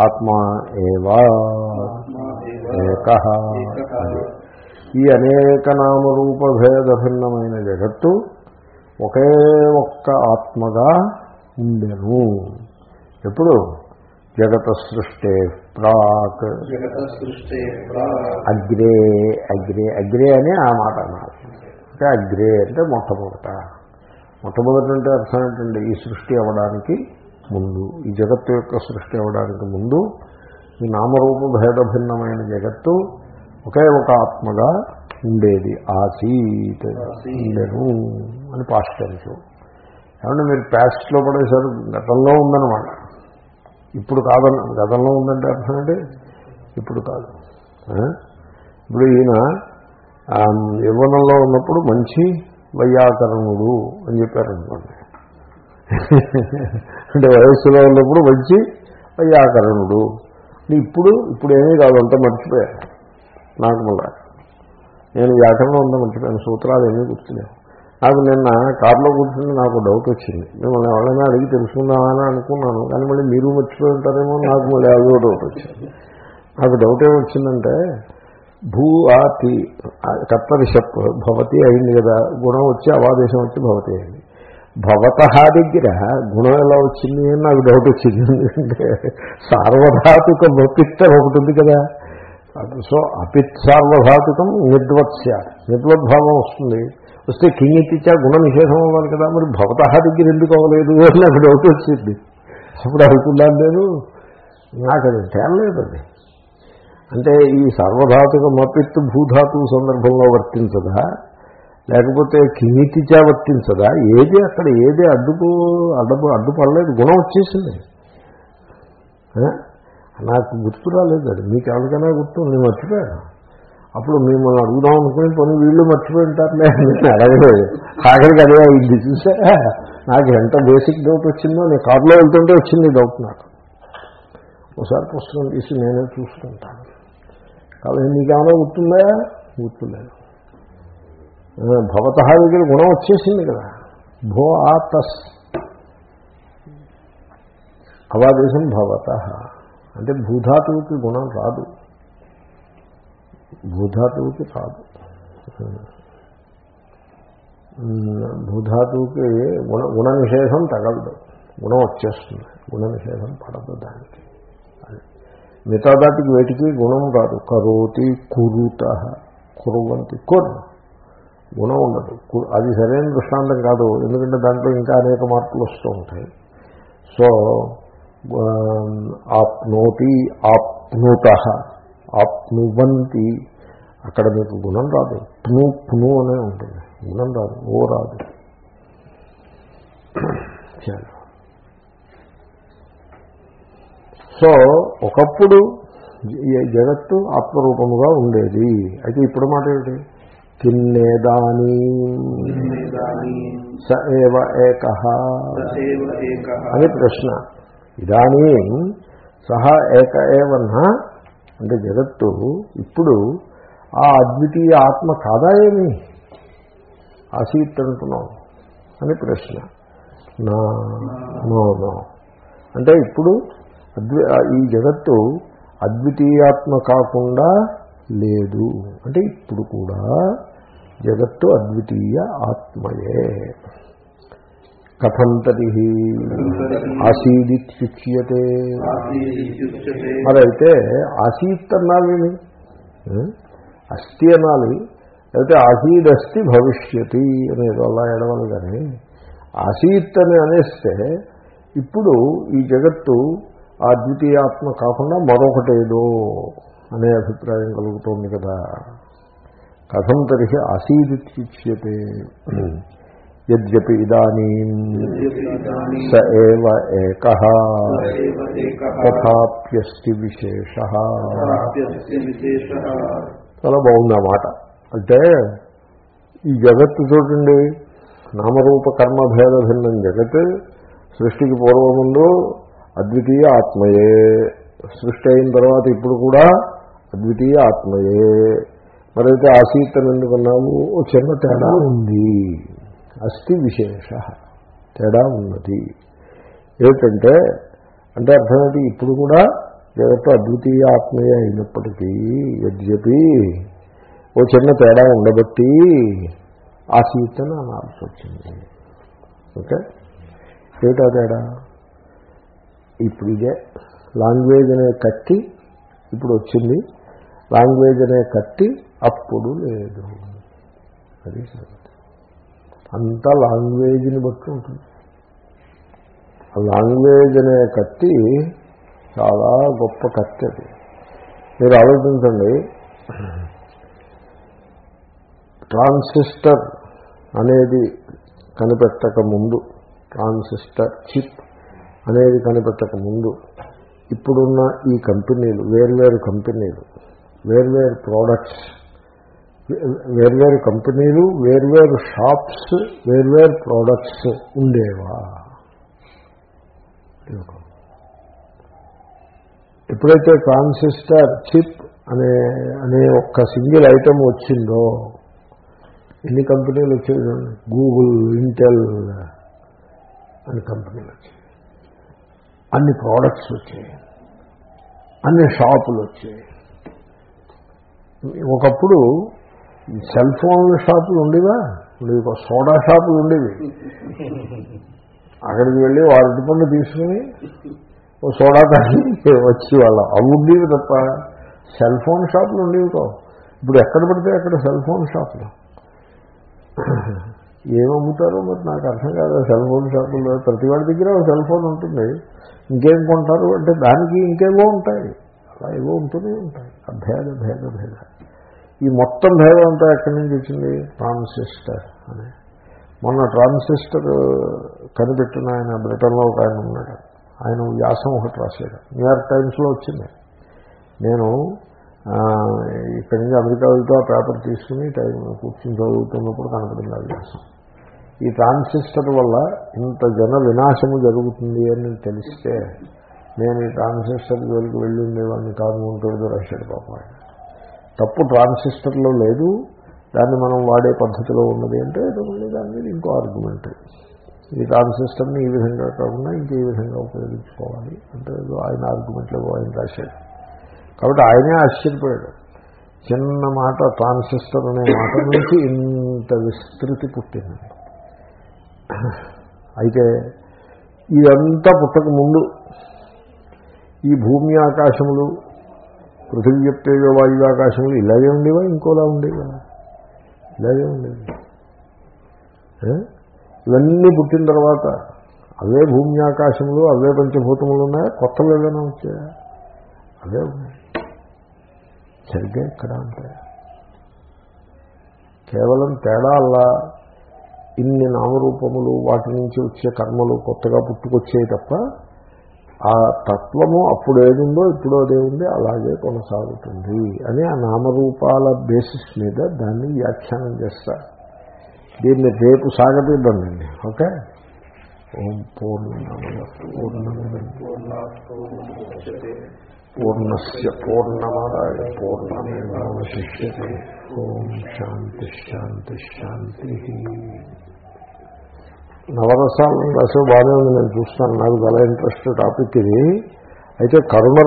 ఆత్మ ఏవా ఏక. ఈ అనేక నామరూప భేద భిన్నమైన జగత్తు ఒకే ఒక్క ఆత్మగా ఉండెను. ఎప్పుడు? జగత సృష్టి ప్రాక్. అగ్రే అగ్రే అగ్రే అని ఆ మాట అన్నారు. అంటే అగ్రే అంటే మొట్టమొదట. మొట్టమొదట అంటే అర్థం ఏంటండి ఈ సృష్టి అవ్వడానికి ముందు ఈ జగత్తు యొక్క సృష్టి అవ్వడానికి ముందు ఈ నామరూప భేద భిన్నమైన జగత్తు ఒకే ఒక ఆత్మగా ఉండేది. ఆసీత్ ఉండేను అని పాశ్చర్యం ఏమంటే మీరు ప్యాస్ట్లో పడేసారు గతంలో ఉందన్నమాట. ఇప్పుడు కాదన్న గతంలో ఉందంటే అర్థం ఏంటి? ఇప్పుడు కాదు. ఇప్పుడు ఈయన యవ్వనంలో ఉన్నప్పుడు మంచి వైయాకరణుడు అని చెప్పారనుకోండి. అంటే వయస్సులో ఉన్నప్పుడు మంచి వైయాకరణుడు. ఇప్పుడు ఇప్పుడు ఏమీ కాదు అంతా మర్చిపోయాను నాకు మళ్ళా. నేను వ్యాకరణం ఉందా మర్చిపోయాను సూత్రాలు ఏమీ గుర్తులేవు. నాకు నిన్న కారులో కూర్చుని నాకు డౌట్ వచ్చింది. మిమ్మల్ని ఎవరైనా అడిగి తెలుసుకుందామని అనుకున్నాను కానీ మళ్ళీ మీరు మర్చిపోయి ఉంటారేమో నాకు మళ్ళీ అదో డౌట్ వచ్చింది. నాకు డౌట్ ఏమొచ్చిందంటే భూ ఆతి కర్తరి షప్ భవతి అయింది కదా గుణం వచ్చి అవాదేశం వచ్చి భవతి అయింది. భవత దగ్గర గుణం ఎలా వచ్చింది అని నాకు డౌట్ వచ్చింది. ఎందుకంటే సార్వధాతుక భక్తిత్వం ఒకటి ఉంది కదా. సో అపిత్ సార్వధాతుకం నిర్వత్స్య నిర్వద్భావం వస్తుంది. వస్తే కింగిచ్చా గుణ నిషేధం అవ్వాలి కదా మరి భవత దగ్గర ఎందుకు అవ్వలేదు అని నాకు డౌట్ వచ్చింది. అప్పుడు అనుకున్నాను నేను. నాకు అది తేలలేదు అది. అంటే ఈ సర్వధాతుక మపిత్తు భూధాతువు సందర్భంలో వర్తించదా? లేకపోతే కిమితిచా వర్తించదా? ఏది అక్కడ ఏది అడ్డుకు అడ్డు అడ్డుపడలేదు గుణం వచ్చేసింది. నాకు గుర్తు రాలేదు అది. మీకు ఎవరికైనా గుర్తు నేను మర్చిపోయాను. అప్పుడు మిమ్మల్ని అడుగుదాం అనుకుని పని వీళ్ళు మర్చిపోయి ఉంటారులే నేను అడగలేదు. ఆఖరికి అదే అయింది. చూసా? నాకు ఎంత బేసిక్ డౌట్ వచ్చిందో నేను కారులో వెళ్తుంటే వచ్చింది డౌట్ నాకు. ఒకసారి పుస్తకం తీసి నేనే చూసుకుంటాను కాబట్టి నీకేమైనా గుర్తుందా? గుర్తులేదు భవత దగ్గర గుణం వచ్చేసింది కదా. భో ఆ తస్. అవాదేశం భవత. అంటే భూధాతువుకి గుణం రాదు. భూధాతువుకి రాదు. భూధాతువుకి గుణ గుణ నిషేధం తగలదు. గుణం వచ్చేస్తుంది. గుణ నిషేధం పడదు దానికి. మిగతా దాటికి వేటికి గుణం రాదు కరోతి కురుట కురువంతి. కుర్. గుణం ఉండదు. అది సరైన దృష్టాంతం కాదు. ఎందుకంటే దాంట్లో ఇంకా అనేక మార్పులు వస్తూ ఉంటాయి. సో ఆప్నోతి ఆప్నుత. ఆప్నువంతి. అక్కడ మీకు గుణం రాదు. ప్ను ప్ను అనే ఉంటుంది. గుణం రాదు. ఓ రాదు. చాలు సో ఒకప్పుడు జగత్తు ఆత్మరూపముగా ఉండేది. అయితే ఇప్పుడు మాట ఏమిటి? తిన్నేదాని. స ఏవ ఏక. అని ప్రశ్న. ఇదానీ సహా ఏక ఏవన్నా అంటే జగత్తు ఇప్పుడు ఆ అద్వితీయ ఆత్మ కాదా ఏమి? ఆసీత్ అంటున్నాం అని ప్రశ్న. నా నో నో. అంటే ఇప్పుడు అద్వి ఈ జగత్తు అద్వితీయాత్మ కాకుండా లేదు. అంటే ఇప్పుడు కూడా జగత్తు అద్వితీయ ఆత్మయే. కథం తరి ఆసీదిత్యుచ్యతే. అయితే ఆసీత్ అనాలి అస్థి అనాలి. లేకపోతే ఆసీదస్తి భవిష్యతి అనేది అలా ఎడవాలి కానీ ఆసీత్ అని అనేస్తే ఇప్పుడు ఈ జగత్తు ఆ ద్వితీయాత్మ కాకుండా మరొకటేదో అనే అభిప్రాయం కలుగుతోంది కదా. కథం తర్హి ఆసీదిత్యుచ్యతే. యద్యపి ఇదానీ యద్యపి స ఏవ ఏకః. తథాప్యస్తి విశేష. చాలా బాగుంది ఆ మాట. అంటే ఈ జగత్తు చూడండి నామరూప కర్మ భేద భిన్నం జగత్ సృష్టికి పూర్వముందు అద్వితీయ ఆత్మయే. సృష్టి అయిన తర్వాత ఇప్పుడు కూడా అద్వితీయ ఆత్మయే. మరైతే ఆసీతను ఎందుకున్నాము ఓ చిన్న తేడా ఉంది. అస్థి విశేష. తేడా ఉన్నది. ఏమిటంటే అంటే అర్థమేంటి ఇప్పుడు కూడా జగత్తు అద్వితీయ ఆత్మయే అయినప్పటికీ యద్యపి ఓ చిన్న తేడా ఉండబట్టి ఆసీతను అనాల్సి వచ్చింది ఓకే? ఏమిటా తేడా? ఇప్పుడు ఇదే. లాంగ్వేజ్ అనే కత్తి ఇప్పుడు వచ్చింది. లాంగ్వేజ్ అనే కత్తి అప్పుడు లేదు. అది సంగతి. అంతా లాంగ్వేజ్ని బట్టి ఉంటుంది. ఆ లాంగ్వేజ్ అనే కత్తి చాలా గొప్ప కత్తి అది. మీరు ఆలోచించండి. ట్రాన్సిస్టర్ అనేది కనిపెట్టక ముందు. ట్రాన్సిస్టర్ చిప్ అనేది కనిపెట్టక ముందు. ఇప్పుడున్న ఈ కంపెనీలు వేర్వేరు కంపెనీలు వేర్వేరు ప్రోడక్ట్స్ వేర్వేరు కంపెనీలు వేర్వేరు షాప్స్ వేర్వేరు ప్రోడక్ట్స్ ఉండేవా? ఎప్పుడైతే ట్రాన్సిస్టర్ చిప్ అనే అనే ఒక్క సింగిల్ ఐటమ్ వచ్చిందో ఎన్ని కంపెనీలు వచ్చాయి గూగుల్ ఇంటెల్ అనే కంపెనీలు వచ్చాయి. అన్ని ప్రోడక్ట్స్ వచ్చాయి. అన్ని షాపులు వచ్చాయి. ఒకప్పుడు సెల్ ఫోన్ షాపులు ఉండేవా? ఉండేవి సోడా షాపులు ఉండేవి. అక్కడికి వెళ్ళి వారి పనులు తీసుకుని ఓ సోడా తాగి వచ్చి వాళ్ళం అవి ఉండేవి తప్ప సెల్ ఫోన్ షాపులు ఉండేవి కావు. ఇప్పుడు ఎక్కడ పడితే అక్కడ సెల్ ఫోన్ షాపులు. ఏమమ్ముతారో మరి నాకు అర్థం కాదు. సెల్ ఫోన్ షాపుల్లో ప్రతి వాడి దగ్గర ఒక సెల్ ఫోన్ ఉంటుంది. ఇంకేం కొంటారు అంటే దానికి ఇంకేవో ఉంటాయి. అలా ఏవో ఉంటూనే ఉంటాయి. ఆ భేద భేద భేద. ఈ మొత్తం భేదం అంతా ఎక్కడి నుంచి వచ్చింది? ట్రాన్సిస్టర్ అని. మొన్న ట్రాన్సిస్టర్ కనిపెట్టిన ఆయన బ్రిటన్లో ఒక ఆయన ఉన్నాడు. ఆయన వ్యాసం ఒకటి రాశాడు. న్యూయార్క్ టైమ్స్లో వచ్చింది. నేను ఇక్కడి నుంచి అమెరికా వెళ్తూ ఆ పేపర్ తీసుకుని టైం కూర్చుని చదువుతున్నప్పుడు కనపడింది ఆ వ్యాసం ఈ ట్రాన్సిస్టర్ వల్ల ఇంత జన వినాశము జరుగుతుంది అని తెలిస్తే నేను ఈ ట్రాన్సిస్టర్ జోలికి వెళ్ళి ఉండేవాడిని కాదు ఉంటుంది రాశాడు పాప ఆయన తప్పు ట్రాన్సిస్టర్లో లేదు దాన్ని మనం వాడే పద్ధతిలో ఉన్నది అంటే దాని మీద ఇంకో ఆర్గ్యుమెంట్ ఈ ట్రాన్సిస్టర్ని ఈ విధంగా కాకుండా ఇంకే విధంగా ఉపయోగించుకోవాలి అంటే ఆయన ఆర్గ్యుమెంట్లో ఆయన రాశాడు. కాబట్టి ఆయనే ఆశ్చర్యపోయాడు. చిన్న మాట ట్రాన్సిస్టర్ అనే మాట నుంచి ఇంత విస్తృతి పుట్టింది. అయితే ఇదంతా పుట్టక ముందు ఈ భూమి ఆకాశములు పృథివీ చెప్తేవో వాయు ఆకాశములు ఇలాగే ఉండేవా? ఇంకోలా ఉండేవా? ఇలాగే ఉండేవి. ఇవన్నీ పుట్టిన తర్వాత అవే భూమి ఆకాశములు అవే పంచభూతములు ఉన్నాయా? కొత్తలు ఏదైనా వచ్చాయా? అవే ఉన్నాయి. సరిగ్గా ఇక్కడ అంటే కేవలం తేడా అలా ఇన్ని నామరూపములు వాటి నుంచి వచ్చే కర్మలు కొత్తగా పుట్టుకొచ్చాయి తప్ప ఆ తత్వము అప్పుడు ఏదుందో ఇప్పుడు అదే ఉంది అలాగే కొనసాగుతుంది అని ఆ నామరూపాల బేసిస్ మీద దాన్ని వ్యాఖ్యానం చేస్తారు దీన్ని రేపు సాగతిద్దండి ఓకే? ఓం పూర్ణ పూర్ణ పూర్ణస్ పూర్ణమాదాయ పూర్ణమేవాశిష్యతే ఓం శాంతి శాంతి శాంతి. నవరసాలను రాసే బాగానే ఉంది నేను చూస్తాను నాకు చాలా ఇంట్రెస్ట్ టాపిక్ ఇది. అయితే కరుణ